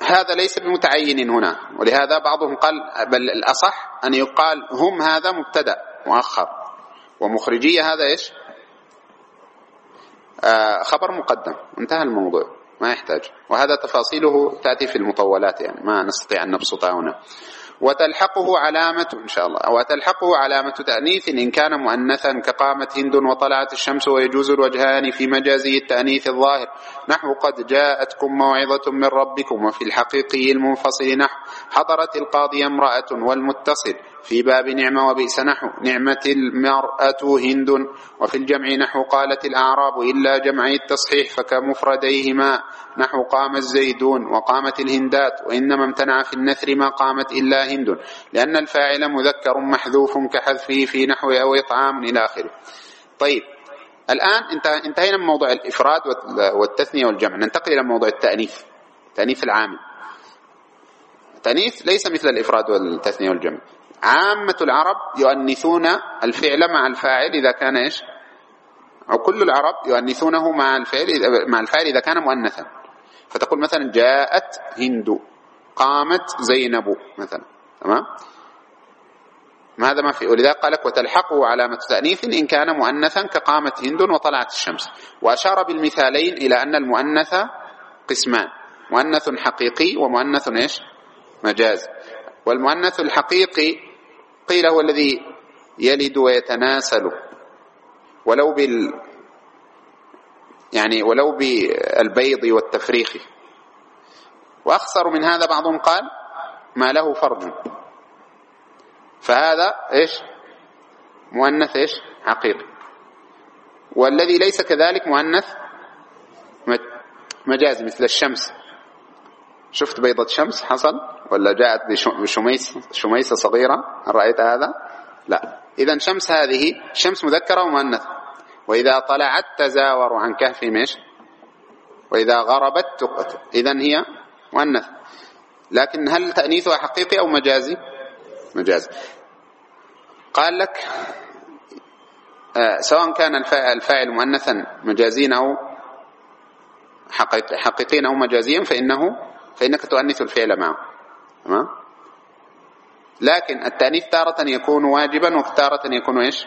Speaker 1: هذا ليس بمتعين هنا ولهذا بعضهم قال بل الأصح أن يقال هم هذا مبتدأ مؤخر. ومخرجية هذا إيش؟ آه خبر مقدم. انتهى الموضوع ما يحتاج. وهذا تفاصيله تأتي في المطولات يعني ما نستطيع أن نبسطها هنا. وتلحقه علامة إن شاء الله وتلحقه علامة تأنيث إن كان مؤنثا كقامت هند وطلعت الشمس ويجوز الوجهان في مجازي التأنيث الظاهر. نحو قد جاءتكم موعظة من ربكم وفي الحقيقي المنفصل نحو حضرت القاضي امرأة والمتصل. في باب نعمة وبئس نحو. نعمة المرأة هند وفي الجمع نحو قالت الأعراب إلا جمعي التصحيح فكمفرديهما نحو قام الزيدون وقامت الهندات وإنما امتنع في النثر ما قامت إلا هند. لأن الفاعل مذكر محذوف كحذفه في نحو أو إطعام إلى آخره. طيب الآن انتهينا من موضوع الإفراد والتثنية والجمع. ننتقل إلى موضوع التأنيث. تأنيث العامل. التأنيث ليس مثل الإفراد والتثنية والجمع. عامة العرب يؤنثون الفعل مع الفاعل إذا كان إيش؟ أو كل العرب يؤنثونه مع الفعل مع الفاعل إذا كان مؤنثا. فتقول مثلا جاءت هند قامت زينب مثلا تمام؟ هذا ما في. ولذلك قال لك وتلحقه علامة تأنيث إن كان مؤنثا كقامت هند وطلعت الشمس. وأشار بالمثالين إلى أن المؤنث قسمان. مؤنث حقيقي ومؤنث إيش؟ مجاز. والمؤنث الحقيقي قيل هو الذي يلد ويتناسل. ولو بال يعني ولو بالبيض والتفريخ. وأخصر من هذا بعضهم قال ما له فرج. فهذا إيش؟ مؤنث إيش؟ حقيقي والذي ليس كذلك مؤنث مجازي مثل الشمس. شفت بيضة شمس؟ حصل. ولا جاءت بشميس شميسة صغيرة؟ هل رأيت هذا؟ لا. إذا شمس هذه شمس مذكرة ومؤنث. وإذا طلعت تزاور عن كهف مش؟ وإذا غربت تقت. إذا هي مؤنث. لكن هل تأنيثها حقيقي أو مجازي؟ مجازي. قال لك آه سواء كان الفاعل مؤنثا مجازيا أو حقيقيا أو مجازيا فإنه فإنك تؤنث الفعل معه. تمام؟ لكن التأنيث تارة يكون واجبا وتارة يكون إيش؟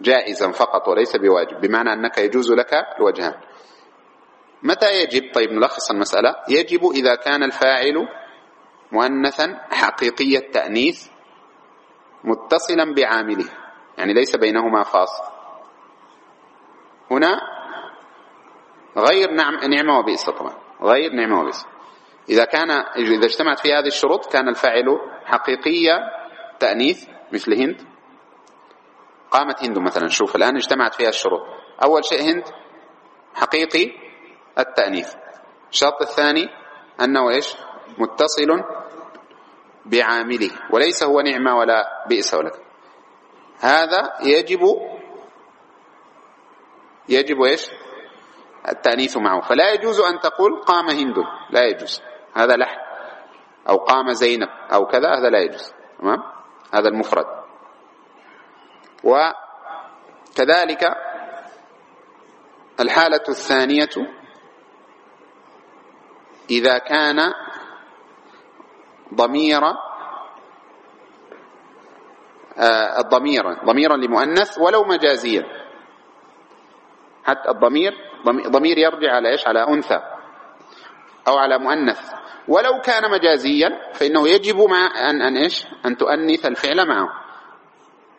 Speaker 1: جائزا فقط وليس بواجب بمعنى أنك يجوز لك الوجهان. متى يجب؟ طيب نلخص المسألة. يجب إذا كان الفاعل مؤنثا حقيقي التأنيث متصلا بعامله يعني ليس بينهما فاصل هنا غير نعم نعمة وبئس طبعا. غير نعمة وبئس. إذا كان إذا اجتمعت في هذه الشروط كان الفاعل حقيقية تأنيث مثل هند. قامت هند مثلا. شوف الآن اجتمعت فيها الشروط. أول شيء هند حقيقي التأنيث. الشرط الثاني أنه إيش؟ متصل بعامله. وليس هو نعمة ولا بئس ولا هذا يجب يجب إيش؟ التأنيث معه. فلا يجوز أن تقول قام هند. لا يجوز. هذا لحن أو قام زينب أو كذا هذا لا يجوز. تمام؟ هذا المفرد. وكذلك الحالة الثانية إذا كان ضمير آه الضمير ضميرا لمؤنث ولو مجازيا. حتى الضمير ضمير يرجع على إيش؟ على أنثى. أو على مؤنث. ولو كان مجازيا فإنه يجب مع أن أن إيش؟ أن تؤنث الفعل معه.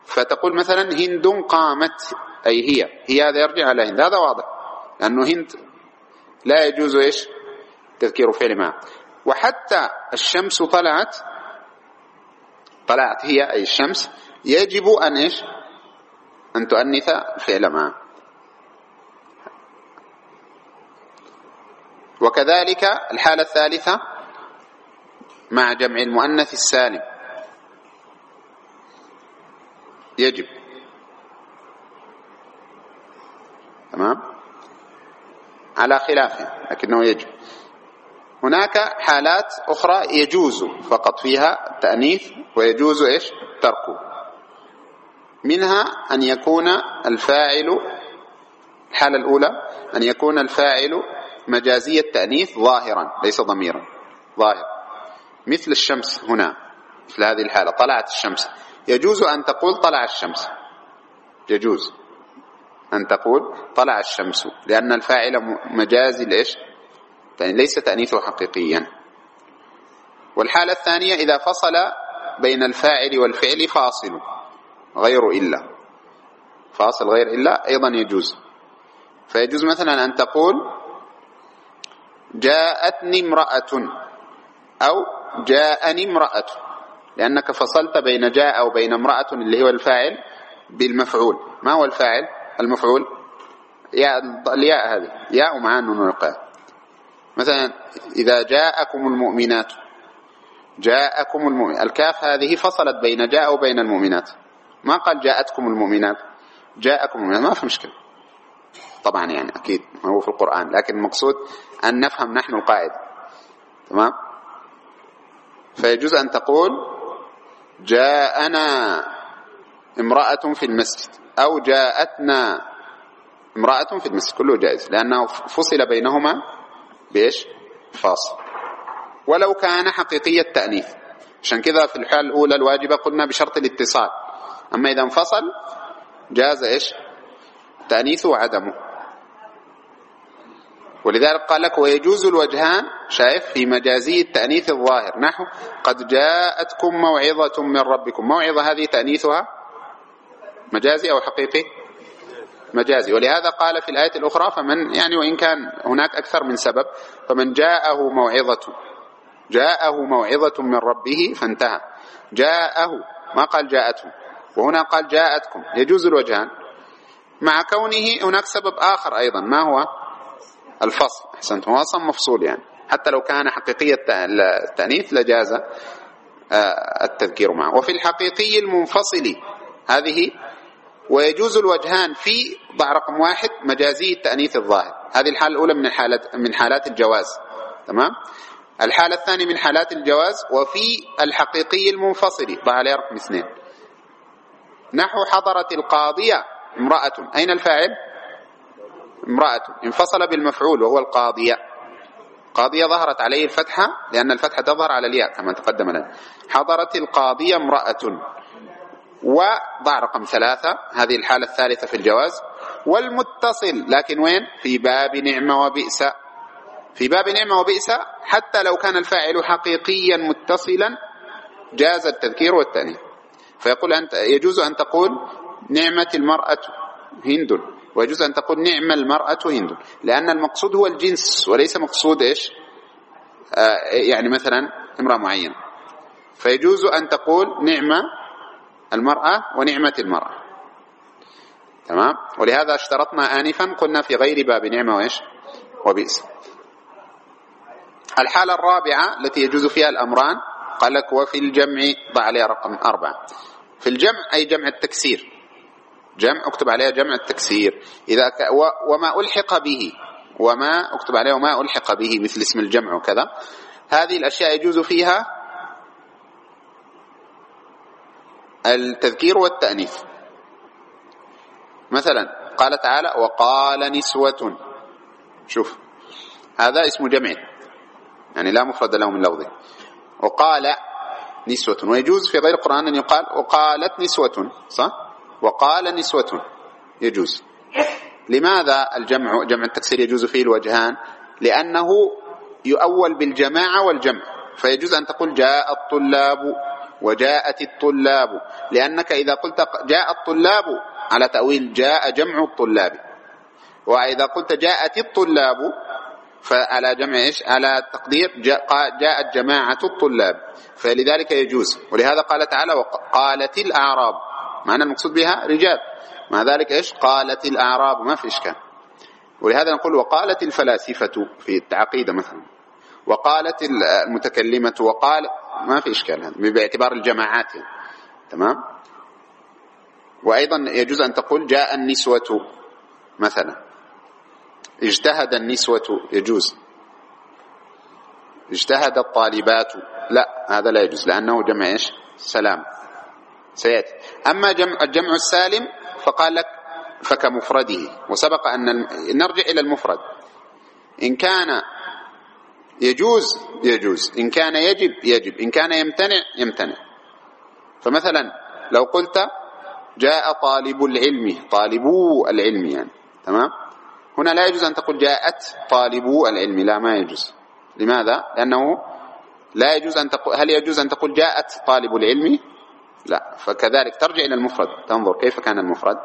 Speaker 1: فتقول مثلا هند قامت أي هي. هي هذا يرجع على هند. هذا واضح. لأنه هند لا يجوز إيش؟ تذكير فعل معه. وحتى الشمس طلعت طلعت هي أي الشمس يجب أن إيش؟ أن تؤنث الفعل معه. وكذلك الحالة الثالثة مع جمع المؤنث السالم. يجب. تمام؟ على خلافه لكنه يجب. هناك حالات أخرى يجوز فقط فيها التأنيث ويجوز إيش؟ تركه منها أن يكون الفاعل الحالة الأولى أن يكون الفاعل مجازي التأنيث ظاهرا ليس ضميرا ظاهر. مثل الشمس هنا مثل هذه الحالة طلعت الشمس. يجوز أن تقول طلع الشمس. يجوز أن تقول طلع الشمس لأن الفاعل مجازي لإيش؟ يعني ليس تأنيثه حقيقيا. والحالة الثانية إذا فصل بين الفاعل والفعل فاصل غير إلا. فاصل غير إلا أيضا يجوز. فيجوز مثلا أن تقول جاءتني امرأة أو جاءني امرأة لأنك فصلت بين جاء أو بين امرأة اللي هو الفاعل بالمفعول. ما هو الفاعل؟ المفعول؟ ياء الياء هذه. ياء مع النون مثلا إذا جاءكم المؤمنات جاءكم المؤمنات الكاف هذه فصلت بين جاء وبين المؤمنات. ما قال جاءتكم المؤمنات جاءكم المؤمنات. ما في مشكلة. طبعا يعني أكيد هو في القرآن لكن المقصود أن نفهم نحن القاعدة تمام؟ فيجوز أن تقول جاءنا امرأة في المسجد أو جاءتنا امرأة في المسجد. كله جائز لأنه فصل بينهما بإيش؟ فاصل. ولو كان حقيقي التأنيث. عشان كذا في الحالة الأولى الواجبة قلنا بشرط الاتصال. أما إذا انفصل جاز إيش؟ تأنيثه وعدمه. ولذلك قال لك ويجوز الوجهان شايف في مجازي التأنيث الظاهر. نحو قد جاءتكم موعظة من ربكم. موعظة هذه تأنيثها؟ مجازي أو حقيقي؟ مجازي. ولهذا قال في الآية الأخرى فمن يعني وإن كان هناك أكثر من سبب فمن جاءه موعظة جاءه موعظة من ربه فانتهى. جاءه ما قال جاءته. وهنا قال جاءتكم. يجوز الوجهان. مع كونه هناك سبب آخر أيضا. ما هو؟ الفصل أحسنتم؟ هو أصلا مفصول يعني. حتى لو كان حقيقية التأنيث لجاز آه، التذكير معه. وفي الحقيقي المنفصل هذه ويجوز الوجهان في ضع رقم واحد مجازي التأنيث الظاهر. هذه الحالة الأولى من حالات من حالات الجواز. تمام؟ الحالة الثانية من حالات الجواز وفي الحقيقي المنفصل ضع عليه رقم اثنين. نحو حضرت القاضية امرأة. أين الفاعل؟ امرأة انفصل بالمفعول وهو القاضية قاضية ظهرت عليه الفتحة لأن الفتحة تظهر على الياء كما تقدم لنا حضرت القاضية امرأة. وضع رقم ثلاثة هذه الحالة الثالثة في الجواز. والمتصل لكن وين؟ في باب نعمة وبئس. في باب نعمة وبئس حتى لو كان الفاعل حقيقيا متصلا جاز التذكير والتأنيث. فيقول أنت يجوز أن تقول نعمة المرأة هند. ويجوز أن تقول نعم المرأة هند. لأن المقصود هو الجنس وليس مقصود إيش؟ آه يعني مثلا امرأة معينة. فيجوز أن تقول نعمة المرأة ونعمة المرأة. تمام؟ ولهذا اشترطنا آنفا قلنا في غير باب نعمة وإيش؟ وبئس. الحالة الرابعة التي يجوز فيها الأمران قال لك وفي الجمع ضع عليها رقم أربعة. في الجمع أي جمع التكسير. جمع اكتب عليها جمع التكسير. إذا ك وما ألحق به وما اكتب عليها وما ألحق به مثل اسم الجمع وكذا. هذه الأشياء يجوز فيها التذكير والتأنيث. مثلا قال تعالى وقال نسوة. شوف هذا اسم جمع يعني لا مفرد له من لفظه. وقال نسوة ويجوز في غير القرآن أن يقال وقالت نسوة صح؟ وقال نسوة. يجوز. لماذا الجمع جمع التكسير يجوز فيه الوجهان؟ لأنه يؤول بالجماعة والجمع. فيجوز أن تقول جاء الطلاب وجاءت الطلاب. لأنك إذا قلت جاء الطلاب على تأويل جاء جمع الطلاب. وإذا قلت جاءت الطلاب فعلى جمع إيش؟ على تقدير جاء جاءت جماعة الطلاب. فلذلك يجوز. ولهذا قال تعالى قالت الأعراب. معنى المقصود بها رجال. مع ذلك إيش؟ قالت الأعراب ما في إشكال. ولهذا نقول وقالت الفلاسفة في التعقيدة مثلا. وقالت المتكلمة وقال ما في إشكال هذا باعتبار الجماعات. تمام؟ وأيضا يجوز أن تقول جاء النسوة مثلا. اجتهد النسوة يجوز. اجتهد الطالبات لا هذا لا يجوز لأنه جمع إيش؟ سلام. سيأتي. أما جمع الجمع السالم فقال لك فكمفرده وسبق أن نرجع إلى المفرد. إن كان يجوز يجوز. إن كان يجب يجب. إن كان يمتنع يمتنع. فمثلا لو قلت جاء طالب العلم طالبو العلم يعني تمام؟ هنا لا يجوز أن تقول جاءت طالبو العلم لا ما يجوز. لماذا؟ لأنه لا يجوز أن تقول هل يجوز أن تقول جاءت طالب العلم؟ لا فكذلك ترجع إلى المفرد تنظر كيف كان المفرد.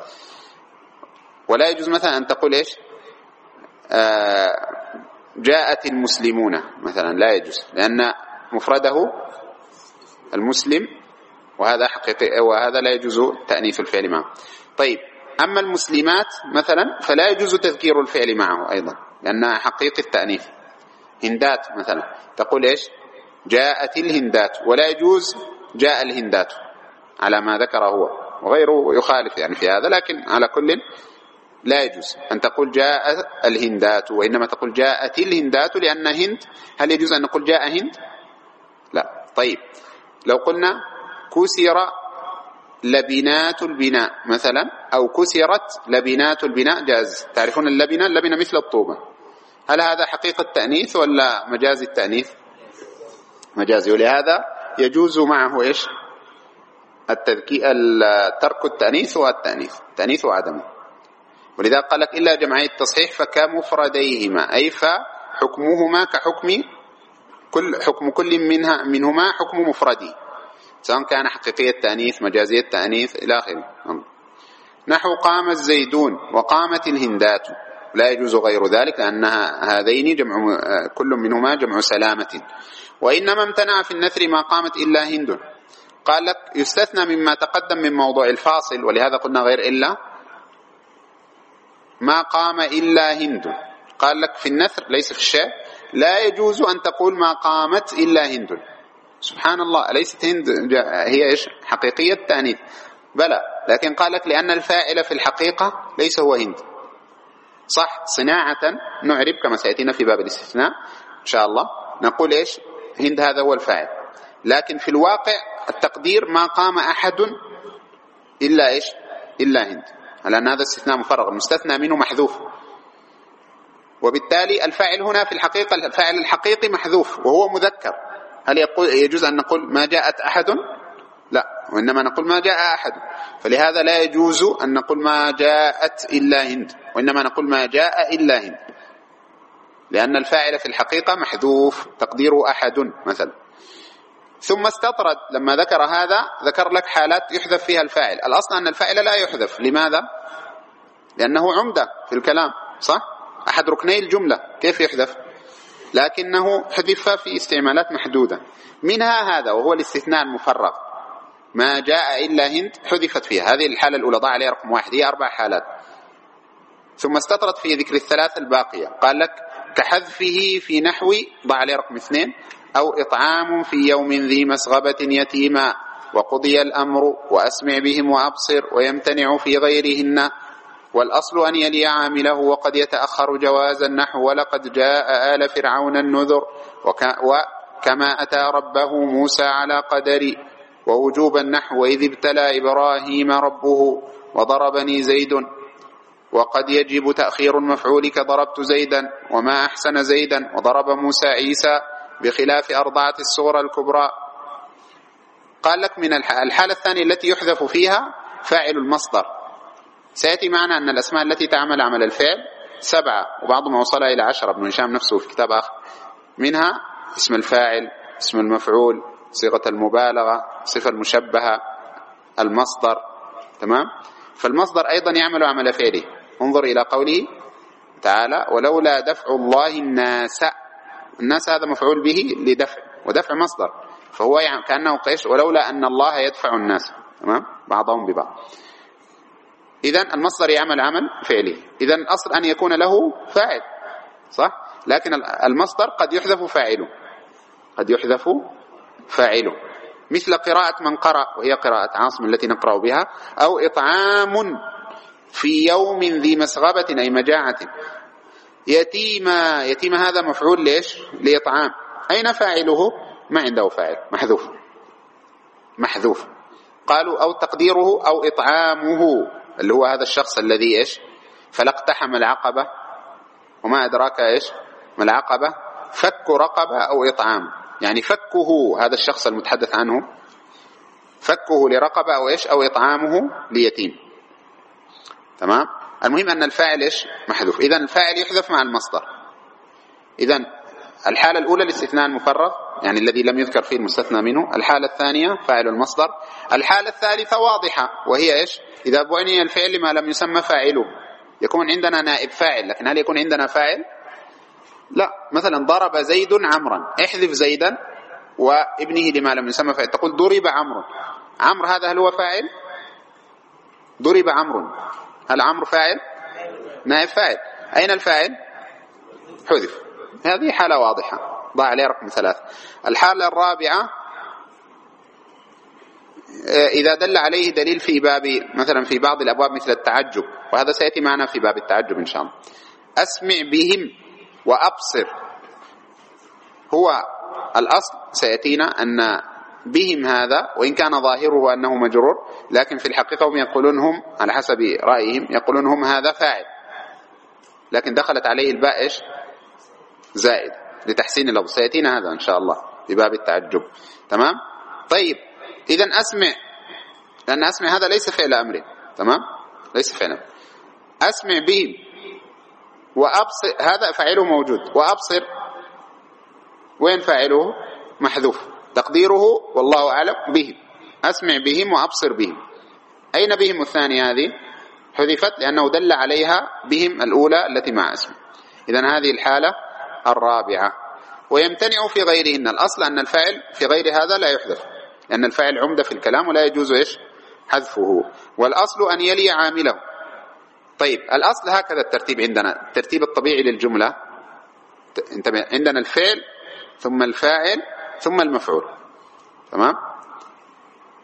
Speaker 1: ولا يجوز مثلا أن تقول إيش؟ آه جاءت المسلمون مثلا لا يجوز لأن مفرده المسلم وهذا حقيقي وهذا لا يجوز تأنيث الفعل معه. طيب أما المسلمات مثلا فلا يجوز تذكير الفعل معه أيضا لأنها حقيقة التأنيث هندات مثلا تقول إيش؟ جاءت الهندات ولا يجوز جاء الهندات. على ما ذكر هو وغيره يخالف يعني في هذا لكن على كل لا يجوز. أن تقول جاء الهندات وإنما تقول جاءت الهندات لأن هند هل يجوز أن نقول جاء هند؟ لا. طيب. لو قلنا كسر لبنات البناء مثلا أو كسرت لبنات البناء جاز. تعرفون اللبنة؟ اللبنة مثل الطوبة. هل هذا حقيقة تأنيث ولا مجاز التأنيث؟ مجازي ولهذا يجوز معه إيش؟ التذكي ترك التأنيث والتأنيث التأنيث وعدمه. ولذا قال لك إلا جمعي التصحيح فكمفرديهما أي فحكمهما كحكم كل حكم كل منها منهما حكم مفردي سواء كان حقيقية التأنيث مجازية التأنيث إلى آخره. نحو قام الزيدون وقامت الهندات. لا يجوز غير ذلك لأنها هذين جمع كل منهما جمع سلامة. وإنما امتنع في النثر ما قامت إلا هند. قال لك يستثنى مما تقدم من موضوع الفاصل ولهذا قلنا غير إلا ما قام إلا هند. قال لك في النثر ليس في الشعر لا يجوز أن تقول ما قامت إلا هند. سبحان الله أليست هند هي إيش؟ حقيقية تأنيث بلى لكن قال لك لأن الفاعل في الحقيقة ليس هو هند. صح صناعة نعرب كما سيأتينا في باب الاستثناء إن شاء الله. نقول إيش؟ هند هذا هو الفاعل. لكن في الواقع التقدير ما قام أحد إلا إيش؟ إلا هند. لأن هذا استثناء مفرغ. المستثنى منه محذوف. وبالتالي الفاعل هنا في الحقيقة الفاعل الحقيقي محذوف وهو مذكر. هل يقول يجوز أن نقول ما جاءت أحد؟ لا. وإنما نقول ما جاء أحد. فلهذا لا يجوز أن نقول ما جاءت إلا هند. وإنما نقول ما جاء إلا هند. لأن الفاعل في الحقيقة محذوف. تقديره أحد مثلا. ثم استطرد. لما ذكر هذا ذكر لك حالات يحذف فيها الفاعل. الأصل أن الفاعل لا يحذف. لماذا؟ لأنه عمدة في الكلام صح؟ أحد ركني الجملة. كيف يحذف؟ لكنه حذف في استعمالات محدودة. منها هذا وهو الاستثناء المفرغ. ما جاء إلا هند حذفت فيها. هذه الحالة الأولى. ضع عليها رقم واحد. هي أربع حالات. ثم استطرد في ذكر الثلاث الباقية. قال لك كحذفه في نحو ضع عليه رقم اثنين. أو إطعام في يوم ذي مسغبة يتيما وقضي الأمر وأسمع بهم وأبصر ويمتنع في غيرهن. والأصل أن يلي عامله وقد يتأخر جوازا نحو ولقد جاء آل فرعون النذر وكما أتى ربه موسى على قدر. ووجوب النحو إذ ابتلى إبراهيم ربه وضربني زيد. وقد يجب تأخير المفعول كضربت زيدا وما أحسن زيدا وضرب موسى عيسى. بخلاف أرضعة الصورة الكبرى. قال لك من الحالة الثانية التي يحذف فيها فاعل المصدر. سيأتي معنا أن الأسماء التي تعمل عمل الفعل سبعة وبعضهم وصلها إلى عشرة. ابن هشام نفسه في كتاب آخر. منها اسم الفاعل اسم المفعول صيغة المبالغة صفة المشبهة المصدر. تمام؟ فالمصدر أيضا يعمل عمل فعله. انظر إلى قوله تعالى ولولا دفع الله الناس الناس هذا مفعول به لدفع ودفع مصدر. فهو يعني كأنه قيش ولولا أن الله يدفع الناس. تمام؟ بعضهم ببعض. إذا المصدر يعمل عمل فعلي. إذا الأصل أن يكون له فاعل. صح؟ لكن المصدر قد يحذف فاعله قد يحذف فاعله مثل قراءة من قرأ وهي قراءة عاصم التي نقرأ بها أو إطعام في يوم ذي مسغبة أي مجاعة. يتيما يتيما هذا مفعول ليش؟ لإطعام. أين فاعله؟ ما عنده فاعل. محذوف. محذوف. قالوا أو تقديره أو إطعامه. اللي هو هذا الشخص الذي إيش؟ فلاقتحم العقبة. وما أدراك إيش؟ ما العقبة؟ فك رقبة أو إطعام. يعني فكه هذا الشخص المتحدث عنه. فكه لرقبة أو إيش؟ أو إطعامه ليتيم. تمام؟ المهم أن الفاعل إيش؟ محذوف. إذا الفاعل يحذف مع المصدر. إذا الحالة الأولى الاستثناء المفرغ يعني الذي لم يذكر فيه المستثنى منه. الحالة الثانية فاعل المصدر. الحالة الثالثة واضحة وهي إيش؟ إذا بعني الفعل ما لم يسمى فاعله. يكون عندنا نائب فاعل لكن هل يكون عندنا فاعل؟ لا. مثلا ضرب زيد عمرا. احذف زيدا وابنه لما لم يسمى فاعل. تقول ضرب عمرو. عمرو هذا هل هو فاعل؟ ضرب عمرو. هل عمرو فاعل؟ نائب فاعل. أين الفاعل؟ حذف. هذه حالة واضحة. ضع عليه رقم ثلاث الحالة الرابعة آه، إذا دل عليه دليل في باب مثلا في بعض الأبواب مثل التعجب وهذا سيأتي معنا في باب التعجب إن شاء الله. أسمع بهم وأبصر. هو الأصل سيأتينا أن بهم هذا وإن كان ظاهره أنه مجرور لكن في الحقيقة هم يقولون هم على حسب رأيهم يقولون هم هذا فاعل. لكن دخلت عليه الباء إيش؟ زائد. لتحسين اللفظ. سيأتينا هذا إن شاء الله في باب التعجب. تمام؟ طيب. إذا أسمع. لأن أسمع هذا ليس فعل أمر. تمام؟ ليس فعل أسمع بهم. وأبصر. هذا فاعله موجود. وأبصر. وين فاعله؟ محذوف. تقديره والله أعلم بهم. أسمع بهم وأبصر بهم. أين بهم الثانية هذه؟ حذفت لأنه دل عليها بهم الأولى التي مع اسم. إذا هذه الحالة الرابعة. ويمتنع في غيرهن. الأصل أن الفاعل في غير هذا لا يحذف. لأن الفاعل عمدة في الكلام ولا يجوز إيش؟ حذفه. والأصل أن يلي عامله. طيب الأصل هكذا الترتيب عندنا. الترتيب الطبيعي للجملة. عندنا الفعل ثم الفاعل ثم المفعول. تمام؟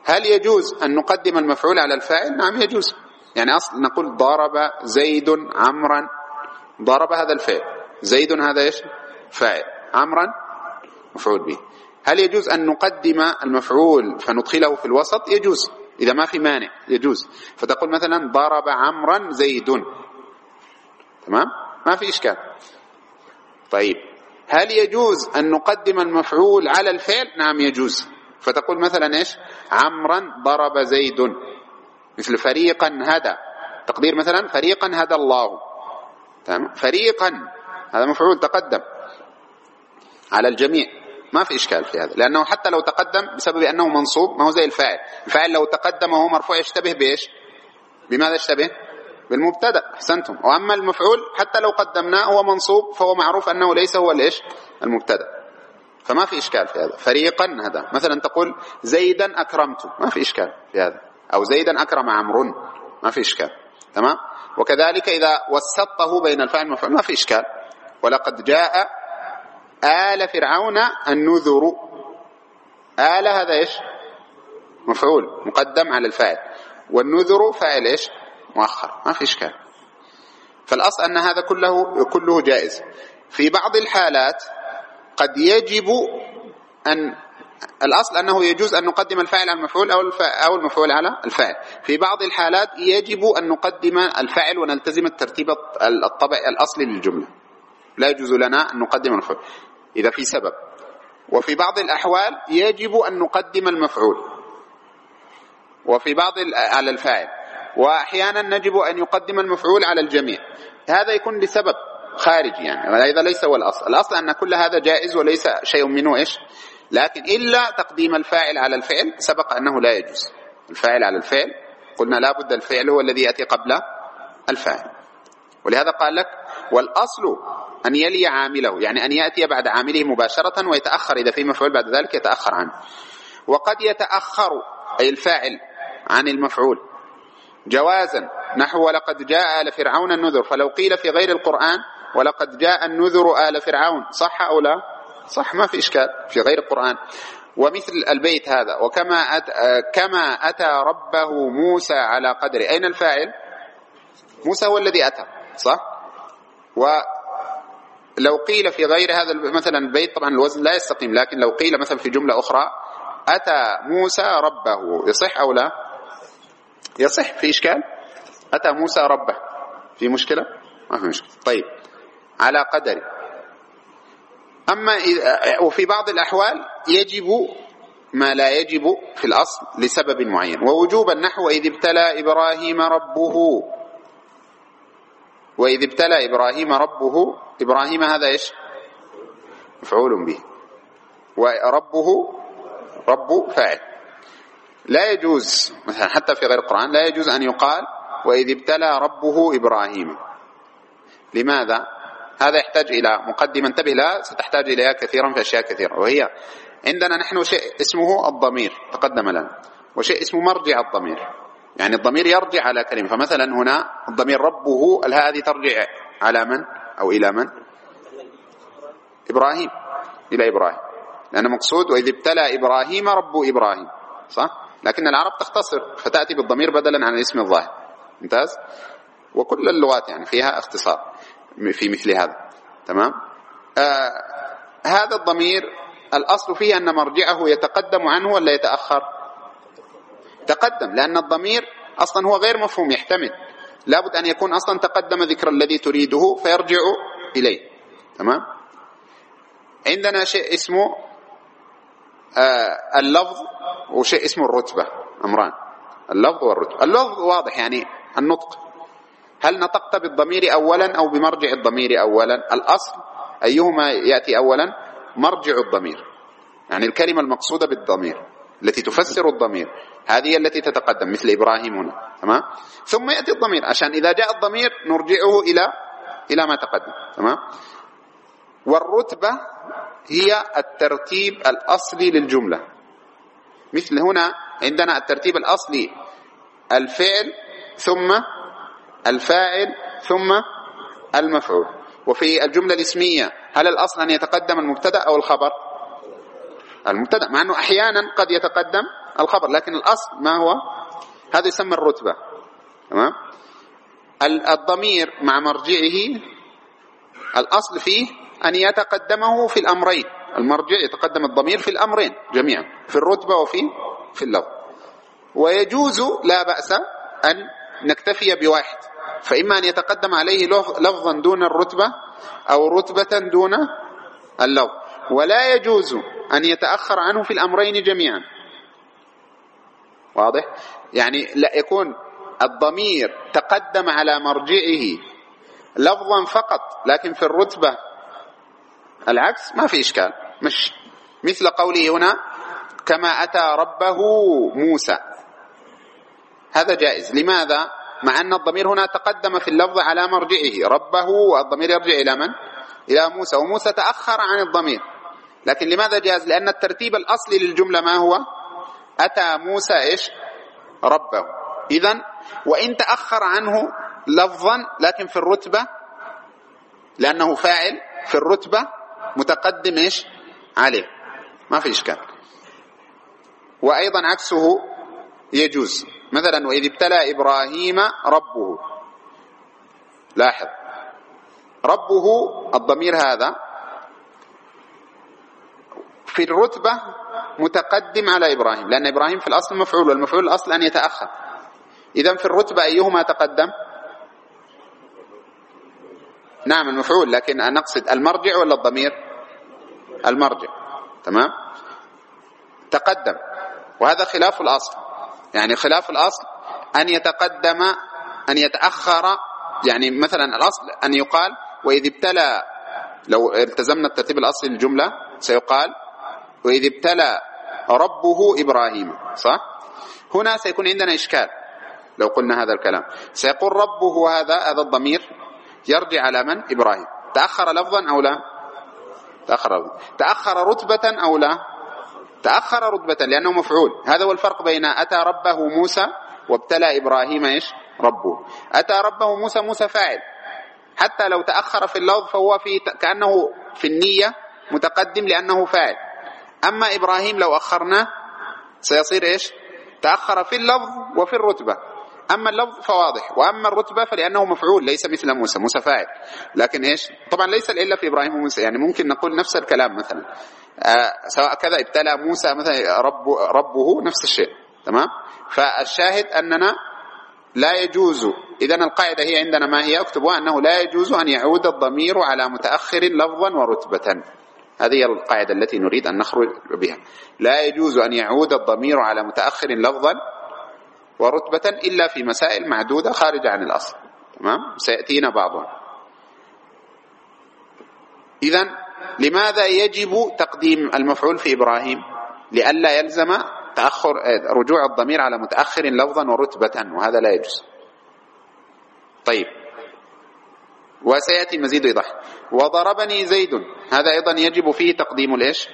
Speaker 1: هل يجوز أن نقدم المفعول على الفاعل؟ نعم يجوز. يعني أصل نقول ضرب زيد عمرا. ضرب هذا الفعل. زيد هذا إيش؟ فاعل. عمرا مفعول به. هل يجوز أن نقدم المفعول فندخله في الوسط؟ يجوز. إذا ما في مانع يجوز. فتقول مثلا ضرب عمرا زيد. تمام؟ ما في إشكال. طيب. هل يجوز أن نقدم المفعول على الفعل؟ نعم يجوز. فتقول مثلا إيش؟ عمرا ضرب زيد. مثل فريقا هدى. تقدير مثلا فريقا هدى الله. تمام؟ فريقا. هذا مفعول تقدم على الجميع. ما في إشكال في هذا. لأنه حتى لو تقدم بسبب أنه منصوب ما هو زي الفاعل. الفاعل لو تقدم وهو مرفوع يشتبه بإيش؟ بماذا يشتبه؟ بالمبتدأ أحسنتم. وأما المفعول حتى لو قدمناه هو منصوب فهو معروف أنه ليس هو الايش المبتدأ. فما في إشكال في هذا. فريقا هذا. مثلا تقول زيدا أكرمت. ما في إشكال في هذا. أو زيدا أكرم عمرو. ما في إشكال. تمام؟ وكذلك إذا وسطته بين الفاعل والمفعول ما في إشكال. ولقد جاء آل فرعون النذر. آل هذا إيش؟ مفعول مقدم على الفاعل. والنذر فاعل إيش؟ مؤخر ما في إشكال فالأصل أن هذا كله كله جائز. في بعض الحالات قد يجب أن الأصل أنه يجوز أن نقدم الفاعل على المفعول أو أو المفعول على الفاعل. في بعض الحالات يجب أن نقدم الفاعل ونلتزم الترتيب الطبع الأصلي للجملة. لا يجوز لنا أن نقدم المفعول. إذا في سبب. وفي بعض الأحوال يجب أن نقدم المفعول. وفي بعض على الفاعل. وأحيانا نجب أن يقدم المفعول على الجميع. هذا يكون لسبب خارجي يعني هذا ليس هو الأصل. الأصل أن كل هذا جائز وليس شيء منه إيش؟ لكن إلا تقديم الفاعل على الفعل سبق أنه لا يجوز. الفاعل على الفعل قلنا لابد الفعل هو الذي يأتي قبل الفاعل. ولهذا قال لك والأصل أن يلي عامله يعني أن يأتي بعد عامله مباشرة ويتأخر إذا في مفعول بعد ذلك يتأخر عنه. وقد يتأخر أي الفاعل عن المفعول. جوازا. نحو ولقد جاء آل فرعون النذر. فلو قيل في غير القرآن ولقد جاء النذر آل فرعون. صح أو لا؟ صح ما في إشكال في غير القرآن. ومثل البيت هذا وكما أتى كما أتى ربه موسى على قدر أين الفاعل؟ موسى هو الذي أتى صح؟ ولو قيل في غير هذا مثلا البيت طبعا الوزن لا يستقيم لكن لو قيل مثلا في جملة أخرى أتى موسى ربه. يصح أو لا؟ يصح في إشكال؟ أتى موسى ربه. في مشكلة؟ ما في مشكلة. طيب. على قدر. أما وفي بعض الأحوال يجب ما لا يجب في الأصل لسبب معين. ووجوبا نحو إذ ابتلى إبراهيم ربه. وإذ ابتلى إبراهيم ربه. إبراهيم هذا إيش؟ مفعول به. وربه رب فاعل. لا يجوز مثلا حتى في غير القرآن لا يجوز أن يقال وإذ ابتلى ربه إبراهيم. لماذا؟ هذا يحتاج إلى مقدمة. انتبه لا ستحتاج إليها كثيرا في أشياء كثيرة. وهي عندنا نحن شيء اسمه الضمير تقدم لنا. وشيء اسمه مرجع الضمير. يعني الضمير يرجع على كلمة. فمثلا هنا الضمير ربه هذه ترجع على من؟ أو إلى من؟ إبراهيم. إلى إبراهيم. لأن مقصود وإذ ابتلى إبراهيم رب إبراهيم صح؟ لكن العرب تختصر فتأتي بالضمير بدلا عن الاسم الظاهر. ممتاز؟ وكل اللغات يعني فيها اختصار في مثل هذا. تمام؟ آه هذا الضمير الأصل فيه أن مرجعه يتقدم عنه ولا يتأخر؟ تقدم لأن الضمير أصلا هو غير مفهوم يحتمل. لابد أن يكون أصلا تقدم ذكر الذي تريده فيرجع إليه. تمام؟ عندنا شيء اسمه اللفظ وشيء اسمه الرتبة أمران اللفظ والرتبة. اللفظ واضح يعني النطق. هل نطقت بالضمير أولا أو بمرجع الضمير أولا؟ الأصل أيهما يأتي أولا؟ مرجع الضمير. يعني الكلمة المقصودة بالضمير التي تفسر الضمير هذه التي تتقدم مثل إبراهيم هنا تمام؟ ثم يأتي الضمير عشان إذا جاء الضمير نرجعه إلى إلى ما تقدم تمام؟ والرتبة هي الترتيب الأصلي للجملة. مثل هنا عندنا الترتيب الأصلي الفعل ثم الفاعل ثم المفعول. وفي الجملة الاسمية هل الأصل أن يتقدم المبتدأ أو الخبر؟ المبتدأ مع أنه أحيانا قد يتقدم الخبر لكن الأصل ما هو؟ هذا يسمى الرتبة. تمام؟ الضمير مع مرجعه الأصل فيه أن يتقدمه في الأمرين. المرجع يتقدم الضمير في الأمرين جميعا في الرتبة وفي في اللفظ. ويجوز لا بأس أن نكتفي بواحد فإما أن يتقدم عليه لفظا دون الرتبة أو رتبة دون اللفظ. ولا يجوز أن يتأخر عنه في الأمرين جميعا. واضح؟ يعني لا يكون الضمير تقدم على مرجعه لفظا فقط لكن في الرتبة العكس ما في إشكال. مش مثل قوله هنا كما أتى ربه موسى. هذا جائز. لماذا؟ مع أن الضمير هنا تقدم في اللفظ على مرجعه. ربه والضمير يرجع إلى من؟ إلى موسى. وموسى تأخر عن الضمير. لكن لماذا جاز لأن الترتيب الأصلي للجملة ما هو؟ أتى موسى إيش؟ ربه. إذا وإن تأخر عنه لفظا لكن في الرتبة لأنه فاعل في الرتبة متقدم إيش؟ عليه. ما في إشكال. وأيضا عكسه يجوز. مثلا وإذ ابتلى إبراهيم ربه. لاحظ. ربه الضمير هذا في الرتبة متقدم على إبراهيم لأن إبراهيم في الأصل مفعول والمفعول الأصل أن يتأخر. إذا في الرتبة أيهما تقدم؟ نعم المفعول لكن نقصد المرجع ولا الضمير؟ المرجع تمام؟ تقدم وهذا خلاف الأصل يعني خلاف الأصل أن يتقدم أن يتأخر يعني مثلا الأصل أن يقال وإذ ابتلى لو التزمنا الترتيب الأصلي للجملة سيقال وإذ ابتلى ربه إبراهيم صح؟ هنا سيكون عندنا إشكال لو قلنا هذا الكلام سيقول ربه هذا هذا الضمير يرجع على من؟ إبراهيم. تأخر لفظا أو لا؟ تأخر تأخر رتبة أو لا؟ تأخر رتبة لأنه مفعول. هذا هو الفرق بين أتى ربه موسى وابتلى إبراهيم إيش؟ ربه. أتى ربه موسى موسى فاعل. حتى لو تأخر في اللفظ فهو في كأنه في النية متقدم لأنه فاعل. أما إبراهيم لو أخرناه سيصير إيش؟ تأخر في اللفظ وفي الرتبة. أما اللفظ فواضح وأما الرتبة فلأنه مفعول ليس مثل موسى موسى فاعل. لكن إيش؟ طبعا ليس الإلا في إبراهيم وموسى يعني ممكن نقول نفس الكلام مثلا. آه سواء كذا ابتلى موسى مثلا رب ربه نفس الشيء تمام؟ فالشاهد أننا لا يجوز إذا القاعدة هي عندنا ما هي اكتبوها أنه لا يجوز أن يعود الضمير على متأخر لفظا ورتبة. هذه القاعدة التي نريد أن نخرج بها. لا يجوز أن يعود الضمير على متأخر لفظا ورتبة إلا في مسائل معدودة خارجة عن الأصل. تمام؟ سيأتينا بعضها. إذا لماذا يجب تقديم المفعول في إبراهيم؟ لئلا يلزم تأخر رجوع الضمير على متأخر لفظا ورتبة وهذا لا يجوز. طيب. وسيأتي مزيد إيضاح. وضربني زيد. هذا أيضا يجب فيه تقديم الإيش؟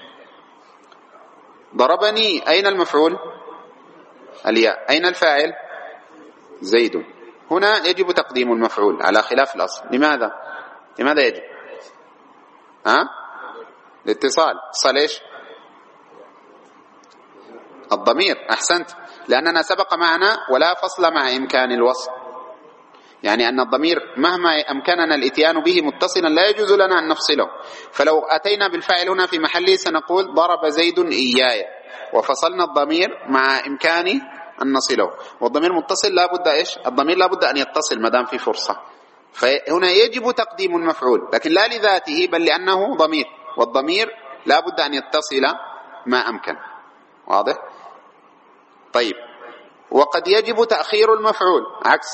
Speaker 1: ضربني أين المفعول؟ الياء. أين الفاعل؟ زيد. هنا يجب تقديم المفعول على خلاف الأصل. لماذا؟ لماذا يجب؟ ها؟ الاتصال اتصال إيش؟ الضمير. أحسنت. لأننا سبق معنا ولا فصل مع إمكان الوصل. يعني أن الضمير مهما أمكننا الإتيان به متصلا لا يجوز لنا أن نفصله. فلو أتينا بالفاعل هنا في محله سنقول ضرب زيد إياي. وفصلنا الضمير مع إمكان أن نصله. والضمير متصل لا بد إيش؟ الضمير لا بد أن يتصل ما دام في فرصة. فهنا يجب تقديم المفعول لكن لا لذاته بل لأنه ضمير. والضمير لا بد أن يتصل ما أمكن. واضح؟ طيب. وقد يجب تأخير المفعول. عكس.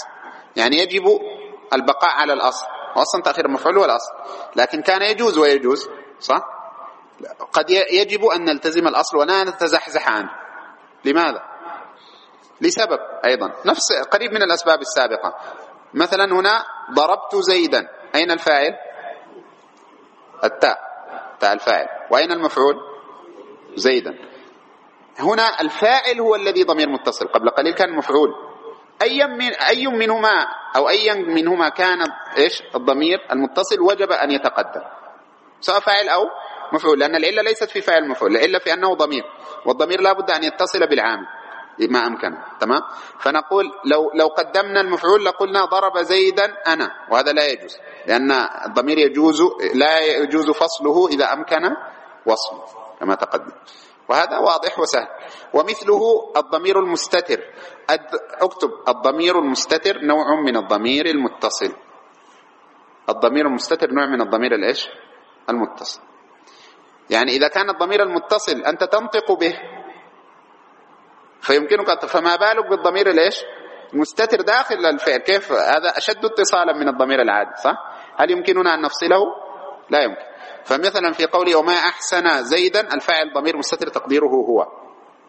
Speaker 1: يعني يجب البقاء على الأصل. وأصلا تأخير المفعول هو الأصل. لكن كان يجوز ويجوز صح؟ قد يجب أن نلتزم الأصل ولا نتزحزح عنه لماذا؟ لسبب أيضا. نفس قريب من الأسباب السابقة. مثلا هنا ضربت زيدا. أين الفاعل؟ التاء. تاء الفاعل. وأين المفعول؟ زيدا. هنا الفاعل هو الذي ضمير متصل. قبل قليل كان مفعول. أي من أي منهما أو أي منهما كان إيش؟ الضمير المتصل وجب أن يتقدم. سواء فاعل أو مفعول لأن العلة ليست في فاعل مفعول العلة في أنه ضمير والضمير لا بد أن يتصل بالعامل ما أمكن تمام؟ فنقول لو لو قدمنا المفعول لقلنا ضرب زيدا أنا وهذا لا يجوز لأن الضمير يجوز لا يجوز فصله إذا أمكن وصله كما تقدم. وهذا واضح وسهل. ومثله الضمير المستتر. اكتب الضمير المستتر نوع من الضمير المتصل. الضمير المستتر نوع من الضمير الإيش؟ المتصل. يعني إذا كان الضمير المتصل أنت تنطق به فيمكنك فما بالك بالضمير الايش مستتر داخل الفعل كيف؟ هذا أشد اتصالا من الضمير العادي صح؟ هل يمكننا أن نفصله؟ لا يمكن. فمثلا في قوله وما أحسن زيدا الفاعل ضمير مستتر تقديره هو.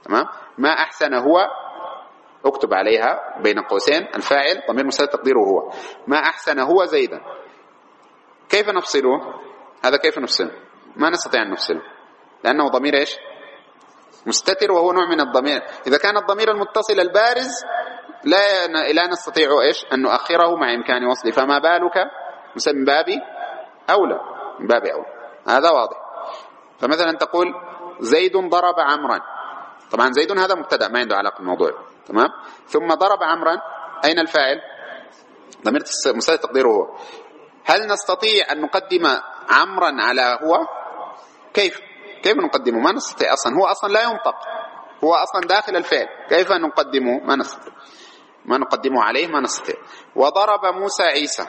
Speaker 1: تمام؟ ما أحسن هو اكتب عليها بين قوسين الفاعل ضمير مستتر تقديره هو. ما أحسن هو زيدا. كيف نفصله؟ هذا كيف نفصله؟ ما نستطيع أن نفصله لأنه ضمير إيش؟ مستتر وهو نوع من الضمير. إذا كان الضمير المتصل البارز لا لا نستطيع إيش؟ أن نؤخره مع إمكان وصله. فما بالك؟ من باب أولى. من باب أولى. هذا واضح. فمثلا تقول زيد ضرب عمرا. طبعا زيد هذا مبتدأ ما عنده علاقة بالموضوع. تمام؟ ثم ضرب عمرا. أين الفاعل؟ ضمير مستتر تقديره هو. هل نستطيع أن نقدم عمرا على هو؟ كيف؟ كيف نقدمه؟ ما نستطيع أصلا. هو أصلا لا ينطق. هو أصلا داخل الفعل. كيف نقدمه؟ ما نستطيع. ما نقدمه عليه ما نستطيع. وضرب موسى عيسى.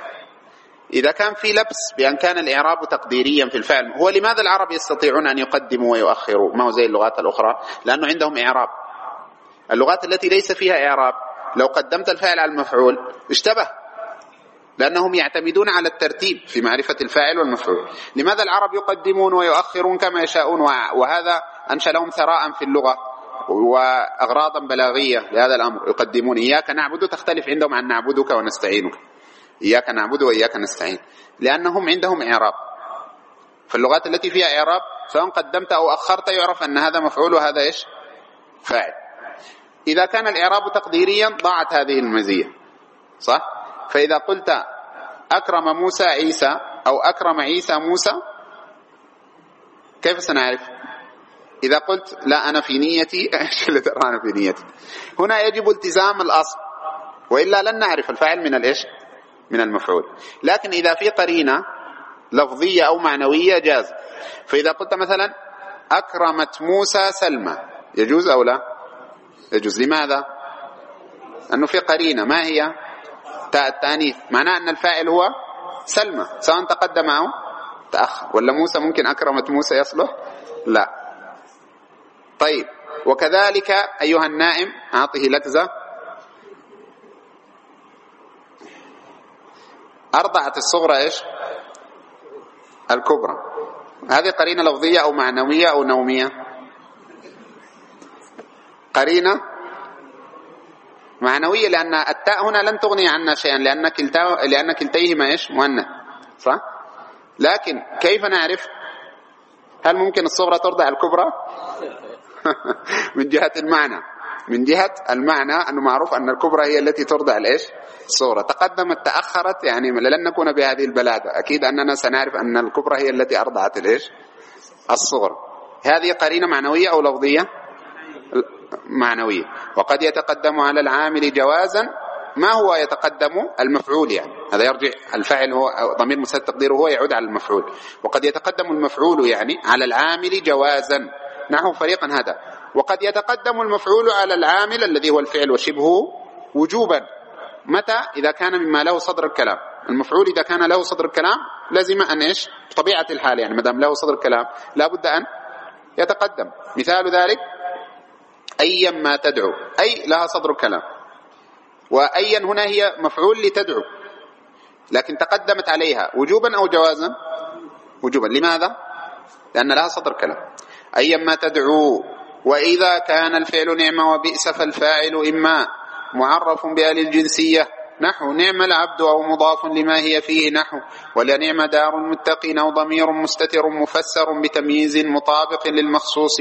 Speaker 1: إذا كان في لبس بأن كان الإعراب تقديريا في الفعل. هو لماذا العرب يستطيعون أن يقدموا ويؤخروا؟ ما هو زي اللغات الأخرى؟ لأنه عندهم إعراب. اللغات التي ليس فيها إعراب. لو قدمت الفاعل على المفعول اشتبه. لأنهم يعتمدون على الترتيب في معرفة الفاعل والمفعول. لماذا العرب يقدمون ويؤخرون كما يشاءون؟ وهذا أنشأ لهم ثراء في اللغة وأغراضا بلاغية لهذا الأمر. يقدمون إياك نعبد تختلف عندهم عن نعبدك ونستعينك. إياك نعبد وإياك نستعين. لأنهم عندهم إعراب. فاللغات التي فيها إعراب سواء قدمت أو أخرت يعرف أن هذا مفعول وهذا إيش؟ فاعل. إذا كان الإعراب تقديريا ضاعت هذه المزية. صح؟ فإذا قلت أكرم موسى عيسى أو أكرم عيسى موسى كيف سنعرف؟ إذا قلت لا أنا في نيتي [laughs] إيش اللي ترى أنا في نيتي؟ هنا يجب التزام الأصل وإلا لن نعرف الفاعل من الإيش؟ من المفعول. لكن إذا في قرينة لفظية أو معنوية جاز. فإذا قلت مثلا أكرمت موسى سلمى يجوز أو لا؟ يجوز. لماذا؟ أنه في قرينة. ما هي؟ تاء التانيث. معناه أن الفاعل هو سلمى سواء تقدم أو تأخر. ولا موسى ممكن أكرمت موسى يصلح؟ لا. طيب. وكذلك أيها النائم أعطه لكزة أرضعت الصغرى إيش؟ الكبرى. هذه قرينة لفظية أو معنوية أو نومية؟ قرينة معنوية لأن التاء هنا لن تغني عنا شيئا لأن كلتا لأن كلتيهما إيش؟ مؤنث. صح؟ لكن كيف نعرف؟ هل ممكن الصغرى ترضع الكبرى؟ [laughs] من جهة المعنى. من جهة المعنى أنه معروف أن الكبرى هي التي ترضع الإيش؟ الصغرى تقدمت تأخرت يعني لن نكون بهذه البلادة أكيد أننا سنعرف أن الكبرى هي التي أرضعت الإيش؟ الصغرى هذه قرينة معنوية أو لفظية؟ معنوية. وقد يتقدم على العامل جوازا ما هو يتقدم؟ المفعول يعني. هذا يرجع الفاعل هو ضمير مسدد تقديره هو يعود على المفعول. وقد يتقدم المفعول يعني على العامل جوازا. نحو فريقا هذا. وقد يتقدم المفعول على العامل الذي هو الفعل وشبهه وجوبا. متى؟ إذا كان مما له صدر الكلام. المفعول إذا كان له صدر الكلام لازم أن إيش؟ بطبيعة الحال يعني ما دام له صدر الكلام لا بد أن يتقدم. مثال ذلك أيا ما تدعو. أي لها صدر كلام. وأيا هنا هي مفعول لتدعو. لكن تقدمت عليها وجوبا أو جوازا؟ وجوبا. لماذا؟ لأن لها صدر كلام. أيا ما تدعو. وإذا كان الفعل نعم وبئس فالفاعل إما معرف بآل الجنسية. نحو نعم العبد أو مضاف لما هي فيه. نحو ولنعم دار المتقين أو ضمير مستتر مفسر بتمييز مطابق للمخصوص.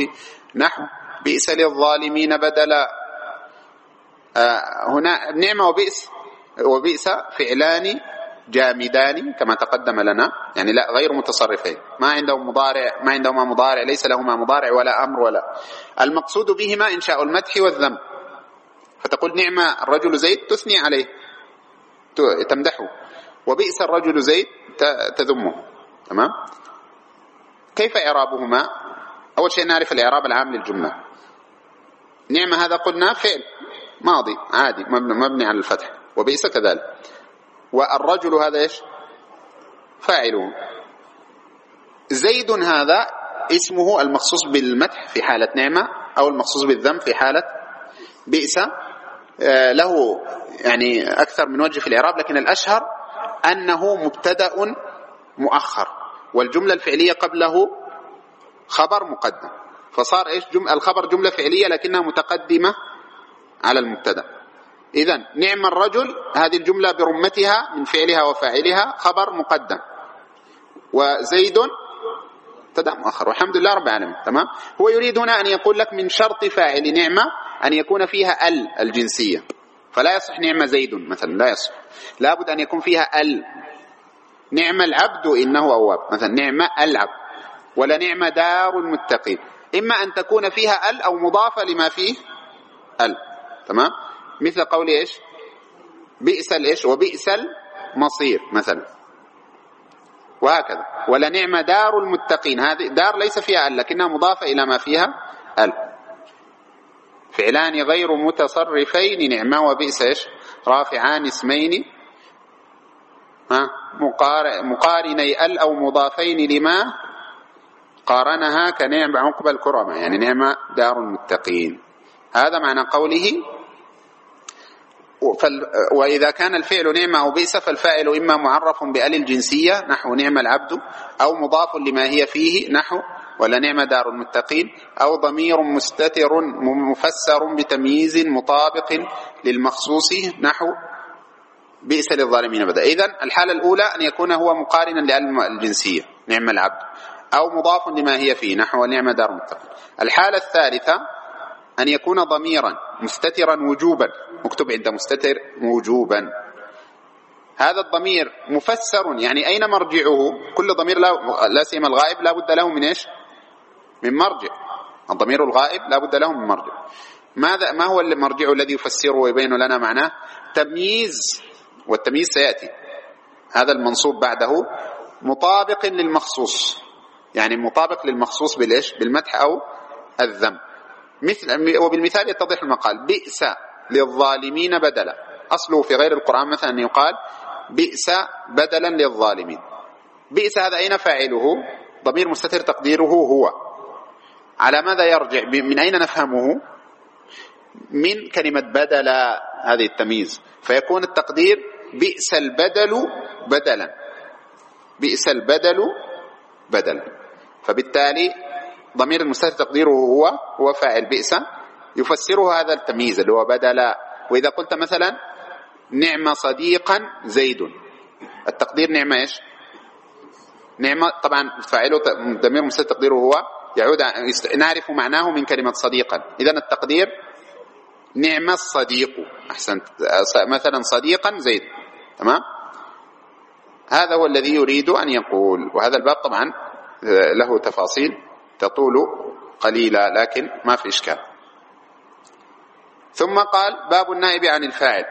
Speaker 1: نحو بئس للظالمين بدلا. آه هنا نعمة وبئس وبئس فعلان جامدان كما تقدم لنا. يعني لا غير متصرفين. ما عندهم مضارع ما عندهما مضارع ليس لهما مضارع ولا أمر ولا. المقصود بهما إنشاء المدح والذم. فتقول نعم الرجل زيد تثني عليه. تمدحه. وبئس الرجل زيد تذمه. تمام؟ كيف إعرابهما؟ أول شيء نعرف الإعراب العام للجملة. نعم هذا قلنا فعل. ماضي عادي مبني على الفتح. وبئس كذلك. والرجل هذا إيش؟ فاعله. زيد هذا اسمه المخصوص بالمدح في حالة نعمة أو المخصوص بالذم في حالة بئس. آه، له يعني أكثر من وجه في الإعراب لكن الأشهر أنه مبتدأ مؤخر. والجملة الفعلية قبله خبر مقدم. فصار إيش؟ جم... الخبر جملة فعلية لكنها متقدمة على المبتدأ. إذا نعم الرجل هذه الجملة برمتها من فعلها وفاعلها خبر مقدم. وزيد ابتدأ مؤخر والحمد لله رب العالمين. تمام؟ هو يريد هنا أن يقول لك من شرط فاعل نعمة أن يكون فيها ال الجنسية. فلا يصح نعم زيد مثلا لا يصح. لابد أن يكون فيها ال. نعم العبد إنه أواب. مثلا نعم العبد. ولا نعم دار المتقين. إما أن تكون فيها ال أو مضافة لما فيه ال. تمام؟ مثل قول إيش؟ بئس الايش وبئس المصير مثلا. وهكذا. ولنعم دار المتقين. هذه دار ليس فيها ال لكنها مضافه إلى ما فيها ال. فعلان غير متصرفين نعمة وبئس إيش؟ رافعان اسمين. ها؟ مقارني ال أو مضافين لما قارنها كنعم عقب الكرمة يعني نعمة دار المتقين. هذا معنى قوله وإذا كان الفعل نعمة أو بئس فالفاعل إما معرف بأل الجنسية نحو نعم العبد أو مضاف لما هي فيه نحو ولا نعم دار المتقين أو ضمير مستتر مفسر بتمييز مطابق للمخصوص نحو بئس للظالمين بدأ إذن الحالة الأولى أن يكون هو مقارنا لأل الجنسية نعم العبد. أو مضاف لما هي فيه نحو نعم دار المتقين. الحالة الثالثة أن يكون ضميرا مستترا وجوبا. مكتوب عند مستتر وجوبا هذا الضمير مفسر يعني أين مرجعه؟ كل ضمير لا, لا سيما الغائب لا بد له من إيش؟ من مرجع. الضمير الغائب لا بد له من مرجع. ماذا ما هو المرجع الذي يفسره ويبين لنا معناه؟ تمييز والتمييز سيأتي. هذا المنصوب بعده مطابق للمخصوص. يعني مطابق للمخصوص بالإيش بالمدح أو الذم. مثل وبالمثال يتضح المقال. بئس للظالمين بدلا. أصله في غير القرآن مثلا أن يقال بئس بدلا للظالمين. بئس هذا أين فاعله؟ ضمير مستتر تقديره هو. على ماذا يرجع؟ من أين نفهمه؟ من كلمة بدل هذه التمييز. فيكون التقدير بئس البدل بدلا. بئس البدل بدلا. فبالتالي ضمير المستتر تقديره هو هو فاعل بئس. يفسره هذا التمييز اللي هو بدل وإذا قلت مثلا نعم صديقا زيد. التقدير نعمة إيش؟ نعمة طبعا فاعله ضمير مستتر تقديره هو يعود نعرف معناه من كلمة صديقا. إذا التقدير نعم الصديق. أحسنت. مثلا صديقا زيد. تمام؟ هذا هو الذي يريد أن يقول. وهذا الباب طبعا له تفاصيل تطول قليلا لكن ما في إشكال. ثم قال باب النائب عن الفاعل.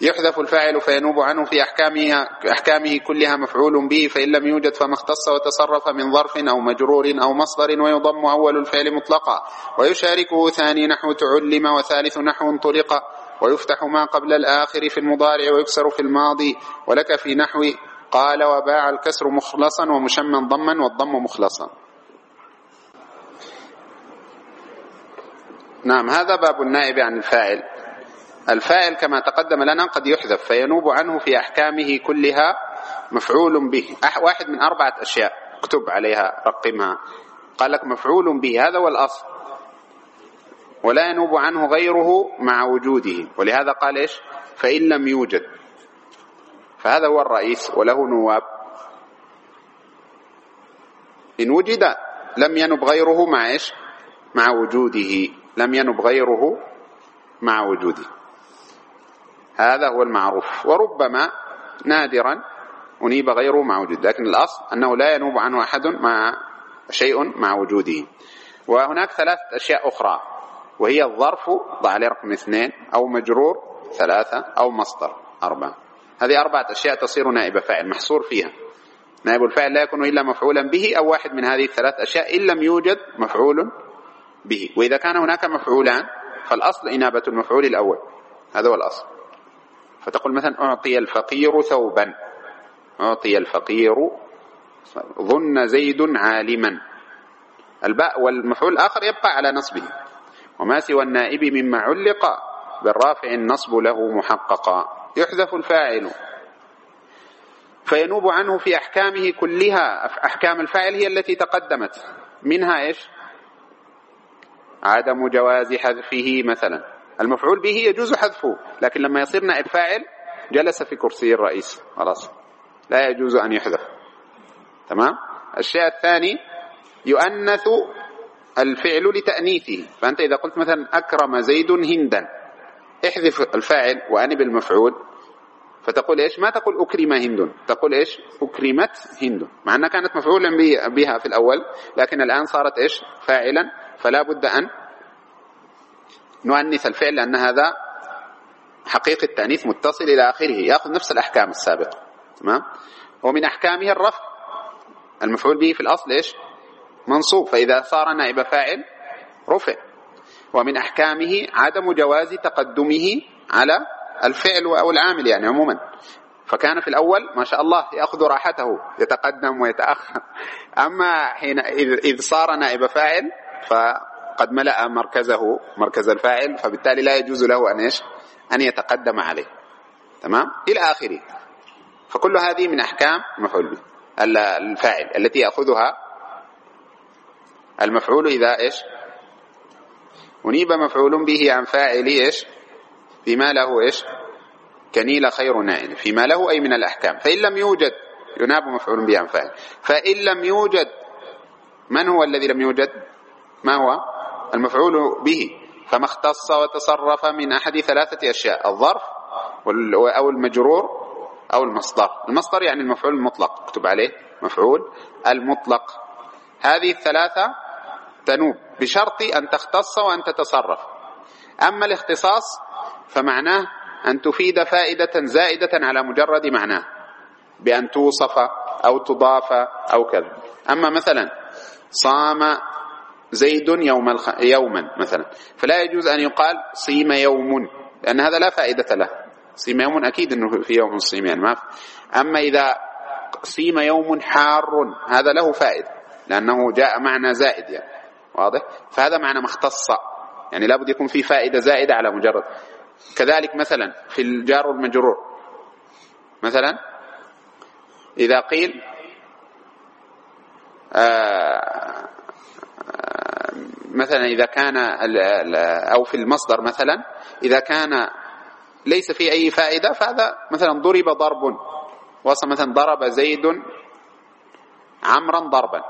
Speaker 1: يحذف الفاعل فينوب عنه في أحكامه, أحكامه كلها مفعول به فإن لم يوجد فما اختص وتصرف من ظرف أو مجرور أو مصدر ويضم أول الفعل مطلقا. ويشاركه ثاني نحو تعلم وثالث نحو انطلق. ويفتح ما قبل الآخر في المضارع ويكسر في الماضي. ولك في نحو قال وباع الكسر مخلصا ومشما ضما والضم مخلصا. نعم هذا باب النائب عن الفاعل. الفاعل كما تقدم لنا قد يحذف فينوب عنه في أحكامه كلها مفعول به. واحد من أربعة أشياء. اكتب عليها رقمها. قال لك مفعول به هذا هو الأصل. ولا ينوب عنه غيره مع وجوده. ولهذا قال إيش؟ فإن لم يوجد. فهذا هو الرئيس وله نواب. إن وجد لم ينب غيره مع إيش؟ مع وجوده. لم ينب غيره مع وجوده. هذا هو المعروف. وربما نادرا أنيب غيره مع وجوده. لكن الأصل أنه لا ينوب عنه أحد مع شيء مع وجوده. وهناك ثلاث أشياء أخرى. وهي الظرف ضع عليه رقم اثنين أو مجرور ثلاثة أو مصدر أربعة. هذه أربعة أشياء تصير نائب فاعل محصور فيها. نائب الفاعل لا يكون إلا مفعولا به أو واحد من هذه الثلاث أشياء إن لم يوجد مفعول به. وإذا كان هناك مفعولان فالأصل إنابة المفعول الأول. هذا هو الأصل. فتقول مثلا أعطي الفقير ثوبا. أعطي الفقير ظن زيد عالما. الباء والمفعول الآخر يبقى على نصبه. وما سوى النائب مما علق بالرافع النصب له محققا. يحذف الفاعل. فينوب عنه في أحكامه كلها. أحكام الفاعل هي التي تقدمت. منها إيش؟ عدم جواز حذفه مثلا. المفعول به يجوز حذفه لكن لما يصير نائب فاعل جلس في كرسي الرئيس. خلاص. لا يجوز أن يحذف. تمام؟ الشيء الثاني يؤنث الفعل لتأنيثه. فأنت إذا قلت مثلا أكرم زيد هندا احذف الفاعل وأنب المفعول. فتقول إيش؟ ما تقول أكرم هند. تقول إيش؟ أكرمت هند. مع أنها كانت مفعولا بها في الأول لكن الآن صارت إيش؟ فاعلا. فلا بد أن نؤنث الفعل لأن هذا حقيقة التأنيث متصل إلى آخره. يأخذ نفس الأحكام السابقة. تمام؟ ومن أحكامه الرفع. المفعول به في الأصل إيش؟ منصوب. فإذا صار نائب فاعل رفع. ومن أحكامه عدم جواز تقدمه على الفعل أو العامل يعني عموما. فكان في الأول ما شاء الله يأخذ راحته يتقدم ويتأخر. أما حين إذ صار نائب فاعل فقد ملأ مركزه مركز الفاعل فبالتالي لا يجوز له أن إيش؟ أن يتقدم عليه. تمام؟ إلى آخره. فكل هذه من أحكام المفعول به الفاعل التي يأخذها المفعول إذا إيش؟ ونيب مفعول به عن فاعل إيش؟ فيما له إيش؟ كنيل خير نائل. فيما له أي من الأحكام. فإن لم يوجد يناب مفعول به عن فاعل. فإن لم يوجد من هو الذي لم يوجد؟ ما هو؟ المفعول به. فما اختص وتصرف من أحد ثلاثة أشياء. الظرف أو المجرور أو المصدر. المصدر يعني المفعول المطلق. اكتب عليه مفعول المطلق. هذه الثلاثة تنوب بشرط أن تختص وأن تتصرف. أما الاختصاص فمعناه أن تفيد فائدة زائدة على مجرد معناه بأن توصف أو تضاف أو كذا. أما مثلا صام زيد يوم الخ... يوما مثلا فلا يجوز أن يقال صيم يوم لأن هذا لا فائدة له. صيم يوم أكيد أنه في يوم الصيم يعني ما أما إذا صيم يوم حار هذا له فائدة لأنه جاء معنى زائد يعني. واضح؟ فهذا معنى مختص. يعني لابد يكون في فائدة زائدة على مجرد. كذلك مثلا في الجار والمجرور. مثلا إذا قيل آه مثلا إذا كان أو في المصدر مثلا إذا كان ليس فيه أي فائدة فهذا مثلا ضرب ضرب. وصل مثلا ضرب زيد عمرا ضربا.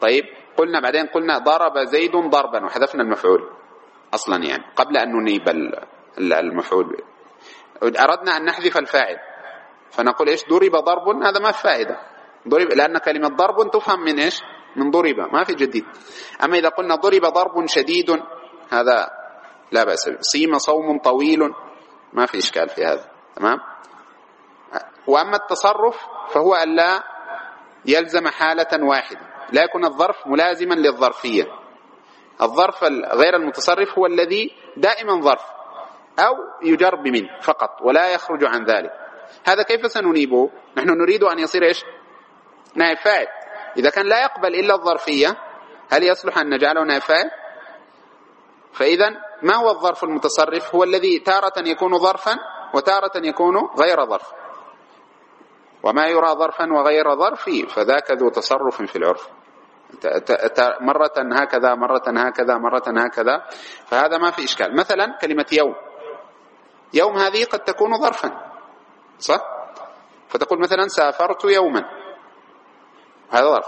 Speaker 1: طيب؟ قلنا بعدين قلنا ضرب زيد ضربا وحذفنا المفعول أصلا يعني قبل أن ننيب المفعول. أردنا أن نحذف الفاعل فنقول إيش؟ ضرب ضرب هذا ما في فائدة. ضرب لأن كلمة ضرب تفهم من إيش؟ من ضرب ما في جديد. أما إذا قلنا ضرب ضرب شديد هذا لا بأس صيم صوم طويل ما في إشكال في هذا. تمام؟ وأما التصرف فهو أن لا يلزم حالة واحدة. لا يكون الظرف ملازما للظرفية. الظرف غير المتصرف هو الذي دائما ظرف أو يجر بمن فقط ولا يخرج عن ذلك. هذا كيف سننيبه؟ نحن نريد أن يصير إيش؟ نائب فاعل إذا كان لا يقبل إلا الظرفية هل يصلح أن نجعله نائب فاعل فإذا ما هو الظرف المتصرف؟ هو الذي تارة يكون ظرفا وتارة يكون غير ظرف. وما يرى ظرفا وغير ظرف فذاك ذو تصرف في العرف. مرة هكذا مرة هكذا مرة هكذا. فهذا ما في إشكال. مثلا كلمة يوم. يوم هذه قد تكون ظرفا صح؟ فتقول مثلا سافرت يوما. هذا ظرف.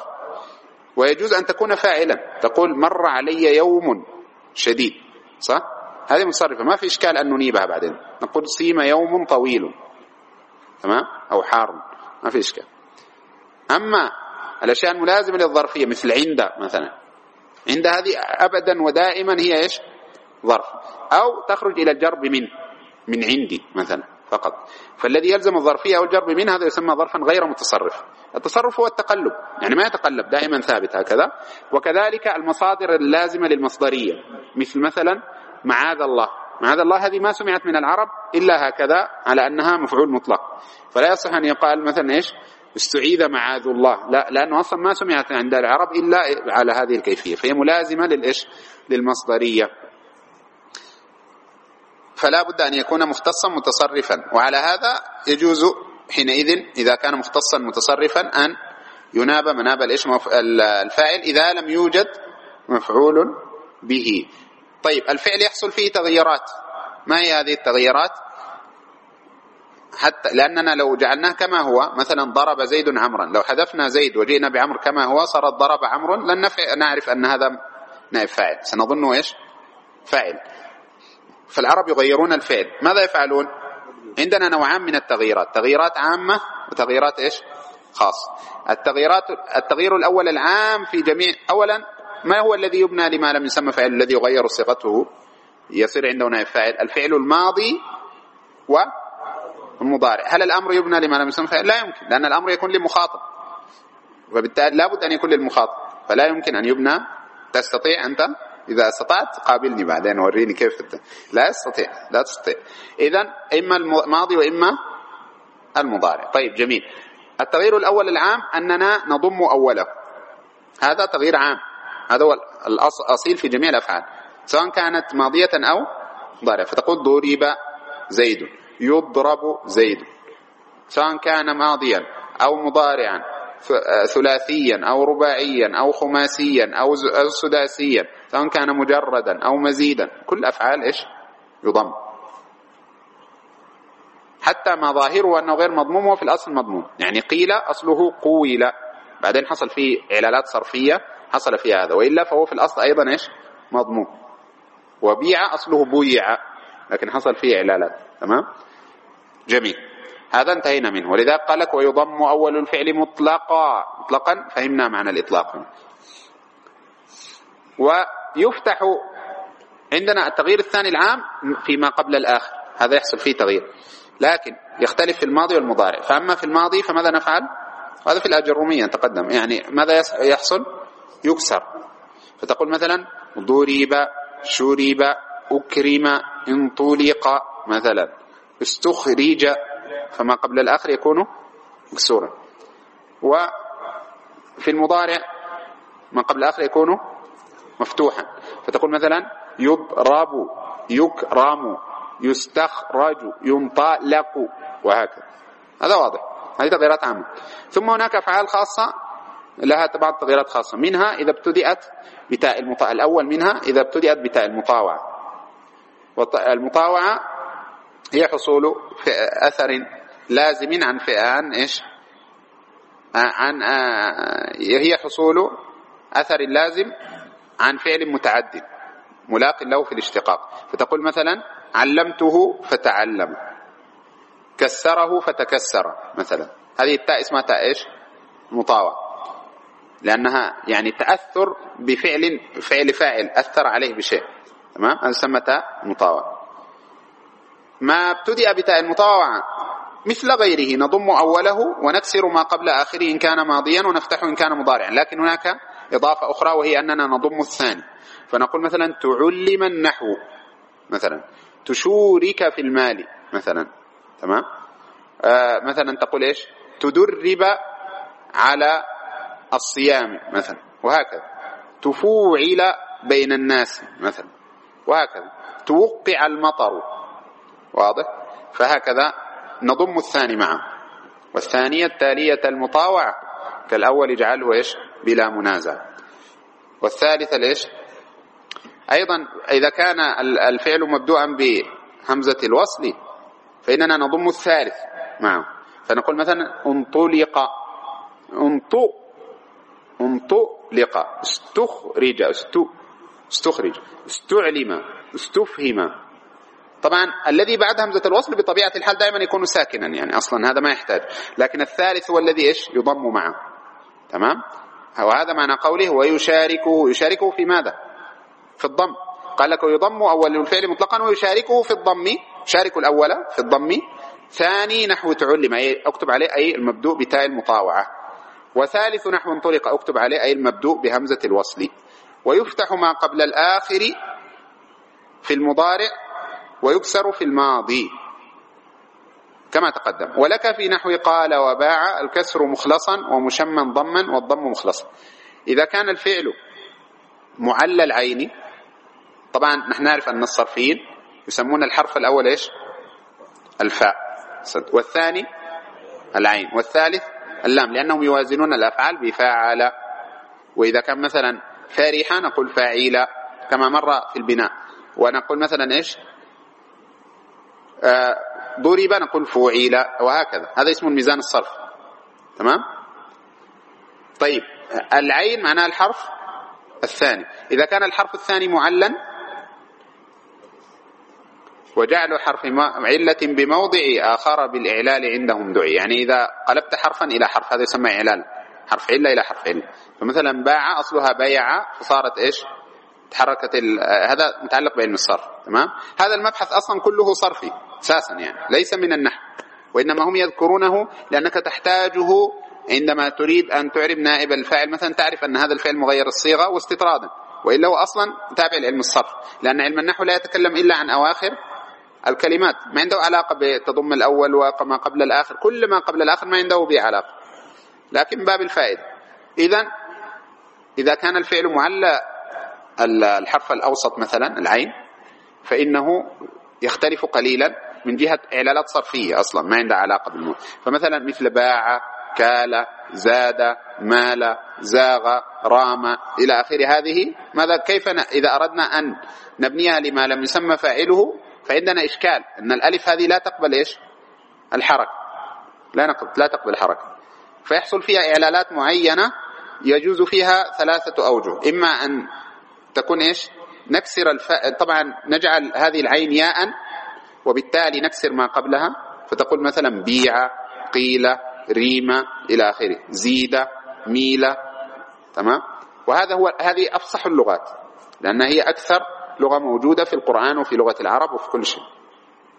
Speaker 1: ويجوز أن تكون فاعلا. تقول مر علي يوم شديد صح؟ هذه متصرفة ما في إشكال أن ننيبها بعدين. نقول صيم يوم طويل تمام؟ أو حار. ما في إشكال. أما الأشياء الملازمة للظرفية مثل عند مثلا. عند هذه أبدا ودائما هي إيش؟ ظرف. أو تخرج إلى الجرب من من عندي مثلا فقط. فالذي يلزم الظرفية أو الجرب من هذا يسمى ظرفا غير متصرف. التصرف هو التقلب يعني ما يتقلب دائما ثابت هكذا. وكذلك المصادر اللازمة للمصدرية مثل مثلا معاذ الله. معاذ الله هذه ما سمعت من العرب إلا هكذا على أنها مفعول مطلق. فلا يصح أن يقال مثلا إيش؟ استعيذ معاذ الله. لا لأنه أصلا ما سمعت عند العرب إلا على هذه الكيفية فهي ملازمة للإيش؟ للمصدرية. فلا بد أن يكون مختصا متصرفا وعلى هذا يجوز حينئذ إذا كان مختصا متصرفا أن يناب مناب الإيش؟ الفاعل إذا لم يوجد مفعول به. طيب الفعل يحصل فيه تغييرات. ما هي هذه التغييرات؟ حتى لأننا لو جعلناه كما هو مثلا ضرب زيد عمرا. لو حذفنا زيد وجئنا بعمر كما هو صارت ضرب عمرو لن نعرف أن هذا نائب فاعل. سنظنه إيش؟ فاعل. فالعرب يغيرون الفعل. ماذا يفعلون؟ عندنا نوعان من التغييرات. تغييرات عامة وتغييرات إيش؟ خاص. التغييرات التغيير الأول العام في جميع أولا ما هو الذي يبنى لما لم يسمى فعل الذي يغير صيغته. يصير عنده نائب فاعل. الفعل الماضي والمضارع هل الأمر يبنى لما لم يسمى لا يمكن لأن الأمر يكون لمخاطب وبالتالي لابد أن يكون للمخاطب. فلا يمكن أن يبنى. تستطيع أنت؟ إذا استطعت قابلني بعدين وريني كيف انت لا استطيع لا تستطيع. إذا إما الماضي وإما المضارع. طيب جميل. التغيير الأول العام أننا نضم أوله. هذا تغيير عام. هذا هو الأصيل في جميع الأفعال سواء كانت ماضية أو ضارع فتقول ضرب زيد. يضرب زيد. سواء كان ماضيا أو مضارعا ثلاثيا أو رباعيا أو خماسيا أو سداسيا سواء كان مجردا أو مزيدا. كل أفعال إيش؟ يضم. حتى ما ظاهره أنه غير مضموم وفي الأصل مضموم. يعني قيل أصله قويل. بعدين حصل فيه إعلالات صرفية حصل فيها هذا. وإلا فهو في الأصل أيضا إيش؟ مضموم. وبيع أصله بيع. لكن حصل فيه إعلالات تمام؟ جميل. هذا انتهينا منه. ولذلك قال لك ويضم أول الفعل مطلقا. مطلقا فهمنا معنى الإطلاق. ويفتح عندنا التغيير الثاني العام فيما قبل الآخر. هذا يحصل فيه تغيير. لكن يختلف في الماضي والمضارع. فأما في الماضي فماذا نفعل؟ هذا في الأجرومية تقدم يعني ماذا يحصل؟ يكسر. فتقول مثلا ضرب شرب أكرم انطلق مثلا. استخرج فما قبل الآخر يكون مكسورا. وفي المضارع ما قبل الآخر يكون مفتوحا. فتقول مثلا يضرب يكرم يستخرج ينطلق وهكذا. هذا واضح. هذه تغييرات عامة. ثم هناك أفعال خاصة لها بعض تغييرات خاصة. منها إذا ابتدأت بتاء المطاوعة الأول منها إذا ابتدأت بتاء المطاوعة. المطاوعة هي حصول أثر لازم عن فئان إيش؟ عن هي حصول أثر لازم عن فعل متعد ملاق له في الاشتقاق. فتقول مثلا علمته فتعلم كسره فتكسر مثلا. هذه التاء اسمها تاء إيش؟ مطاوع لأنها يعني تأثر بفعل فعل فاعل أثر عليه بشيء. تمام؟ هذا يسمى تاء مطاوع. ما ابتدأ بتاء المطاوعة مثل غيره نضم أوله ونكسر ما قبل آخره إن كان ماضيا ونفتحه إن كان مضارعا. لكن هناك إضافة أخرى وهي أننا نضم الثاني. فنقول مثلا تعلم النحو مثلا تشورك في المال مثلا. تمام؟ آه مثلا تقول إيش؟ تدرب على الصيام مثلا. وهكذا. تفوعل بين الناس مثلا. وهكذا. توقع المطر. واضح؟ فهكذا نضم الثاني معه. والثانية التالية المطاوعة. كالأول اجعله إيش؟ بلا منازع. والثالثة ليش؟ أيضا إذا كان الفعل مبدوءا بهمزة الوصل فإننا نضم الثالث معه. فنقول مثلا انطلق. انطو. انطلق. استخرج. استو استخرج. استعلم استفهم. طبعا الذي بعد همزة الوصل بطبيعة الحال دائما يكون ساكنا يعني أصلا هذا ما يحتاج. لكن الثالث هو الذي إيش؟ يضم معه. تمام؟ وهذا معنى قوله ويشاركه. يشاركه في ماذا؟ في الضم. قال لك يضم أول الفعل مطلقا ويشاركه في الضم. شارك الأول في الضم. ثاني نحو تعلم أي أكتب عليه أي المبدوء بتاء المطاوعة. وثالث نحو انطلق أكتب عليه أي المبدوء بهمزة الوصل. ويفتح ما قبل الآخر في المضارع ويكسر في الماضي. كما تقدم. ولك في نحو قال وباع الكسر مخلصا ومشما ضما والضم مخلصا. إذا كان الفعل معلى العين طبعا نحن نعرف أن الصرفيين يسمون الحرف الأول إيش؟ الفاء. والثاني العين. والثالث اللام لأنهم يوازنون الأفعال بفاعل. وإذا كان مثلا فرحة نقول فاعيلا كما مر في البناء. ونقول مثلا إيش؟ آه، ضرب نقول فعيل وهكذا. هذا اسمه الميزان الصرف. تمام؟ طيب العين معناها الحرف الثاني. إذا كان الحرف الثاني معلن وجعل حرف علة بموضع آخر بالإعلال عندهم دعي. يعني إذا قلبت حرفا إلى حرف هذا يسمى إعلال. حرف علة إلى حرف علة فمثلا باع أصلها بيع فصارت إيش؟ تحركت هذا متعلق بعلم الصرف تمام؟ هذا المبحث أصلا كله صرفي أساسا يعني ليس من النحو وإنما هم يذكرونه لأنك تحتاجه عندما تريد أن تعرب نائب الفاعل. مثلا تعرف أن هذا الفعل مغير الصيغة واستطرادا وإلا هو أصلا تابع لعلم الصرف لأن علم النحو لا يتكلم إلا عن أواخر الكلمات. ما عنده علاقة بتضم الأول وما قبل الآخر كل ما قبل الآخر ما عنده به علاقة. لكن باب الفائدة إذا إذا كان الفعل معلى الحرف الأوسط مثلا العين فإنه يختلف قليلا من جهة إعلالات صرفية أصلا ما عندها علاقة بالموت. فمثلا مثل باع كال زاد مال زاغ رام إلى آخر هذه ماذا كيف إذا أردنا أن نبنيها لما لم يسمى فاعله فعندنا إشكال أن الألف هذه لا تقبل إيش؟ الحركة. لا لا تقبل الحركة. فيحصل فيها إعلالات معينة يجوز فيها ثلاثة أوجه. إما أن تكون إيش؟ نكسر الفاء طبعا نجعل هذه العين ياء وبالتالي نكسر ما قبلها. فتقول مثلا بيع قيل ريم إلى آخره. زيد ميل تمام؟ وهذا هو هذه أفصح اللغات لأن هي أكثر لغة موجودة في القرآن وفي لغة العرب وفي كل شيء.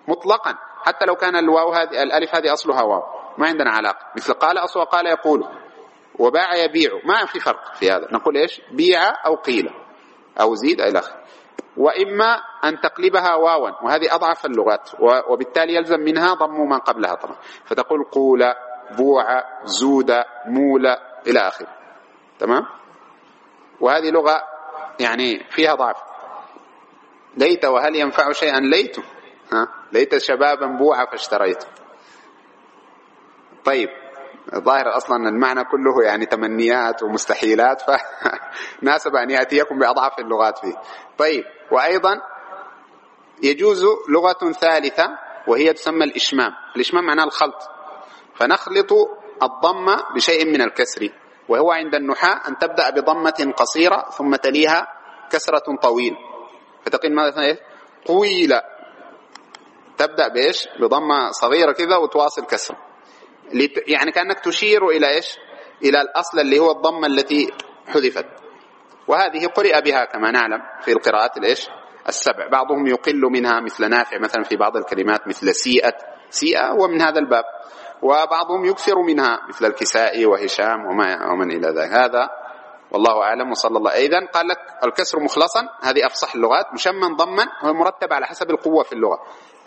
Speaker 1: مطلقا. حتى لو كان الواو هذه الألف هذه أصلها واو. ما عندنا علاقة. مثل قال أصل قال يقول وباع يبيع. ما في فرق في هذا. نقول إيش؟ بيع أو قيل. أو زيد إلى آخره. وإما أن تقلبها واوا. وهذه أضعف اللغات. وبالتالي يلزم منها ضم ما قبلها طبعا. فتقول قول بوع زود مول إلى آخره. تمام؟ وهذه لغة يعني فيها ضعف. ليت وهل ينفع شيئا؟ ليت. ها؟ ليت شبابا بوع فاشتريت طيب الظاهر أصلا المعنى كله يعني تمنيات ومستحيلات فناسب أن يأتيكم بأضعف اللغات فيه. طيب وأيضا يجوز لغة ثالثة وهي تسمى الإشمام. الإشمام معناه الخلط. فنخلط الضم بشيء من الكسر وهو عند النحاة أن تبدأ بضمة قصيرة ثم تليها كسرة طويلة فتقول ماذا إيه؟ طويلة. تبدأ بإيش؟ بضمة صغيرة كذا وتواصل كسرة يعني كأنك تشير إلى إيش؟ إلى الأصل اللي هو الضمة التي حذفت. وهذه قرئ بها كما نعلم في القراءات الإيش؟ السبع. بعضهم يقل منها مثل نافع مثلا في بعض الكلمات مثل سيئة. سيئة ومن هذا الباب. وبعضهم يكثر منها مثل الكسائي وهشام وما ومن إلى ذلك. هذا والله أعلم. وصلى الله. إذا قال لك الكسر مخلصا. هذه أفصح اللغات. مشمن ضما. هو مرتب على حسب القوة في اللغة.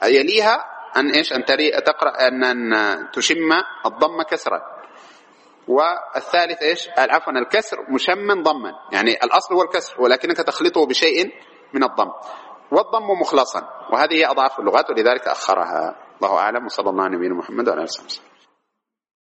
Speaker 1: يليها أن إيش؟ أن تري تقرأ أن, أن تشم الضم كسرا. والثالث إيش؟ عفوا الكسر مشمن ضما. يعني الأصل هو الكسر ولكنك تخلطه بشيء من الضم. والضم مخلصا وهذه هي أضعف اللغات ولذلك أخرها. الله أعلم وصلى الله على نبينا محمد وعلى آله وصحبه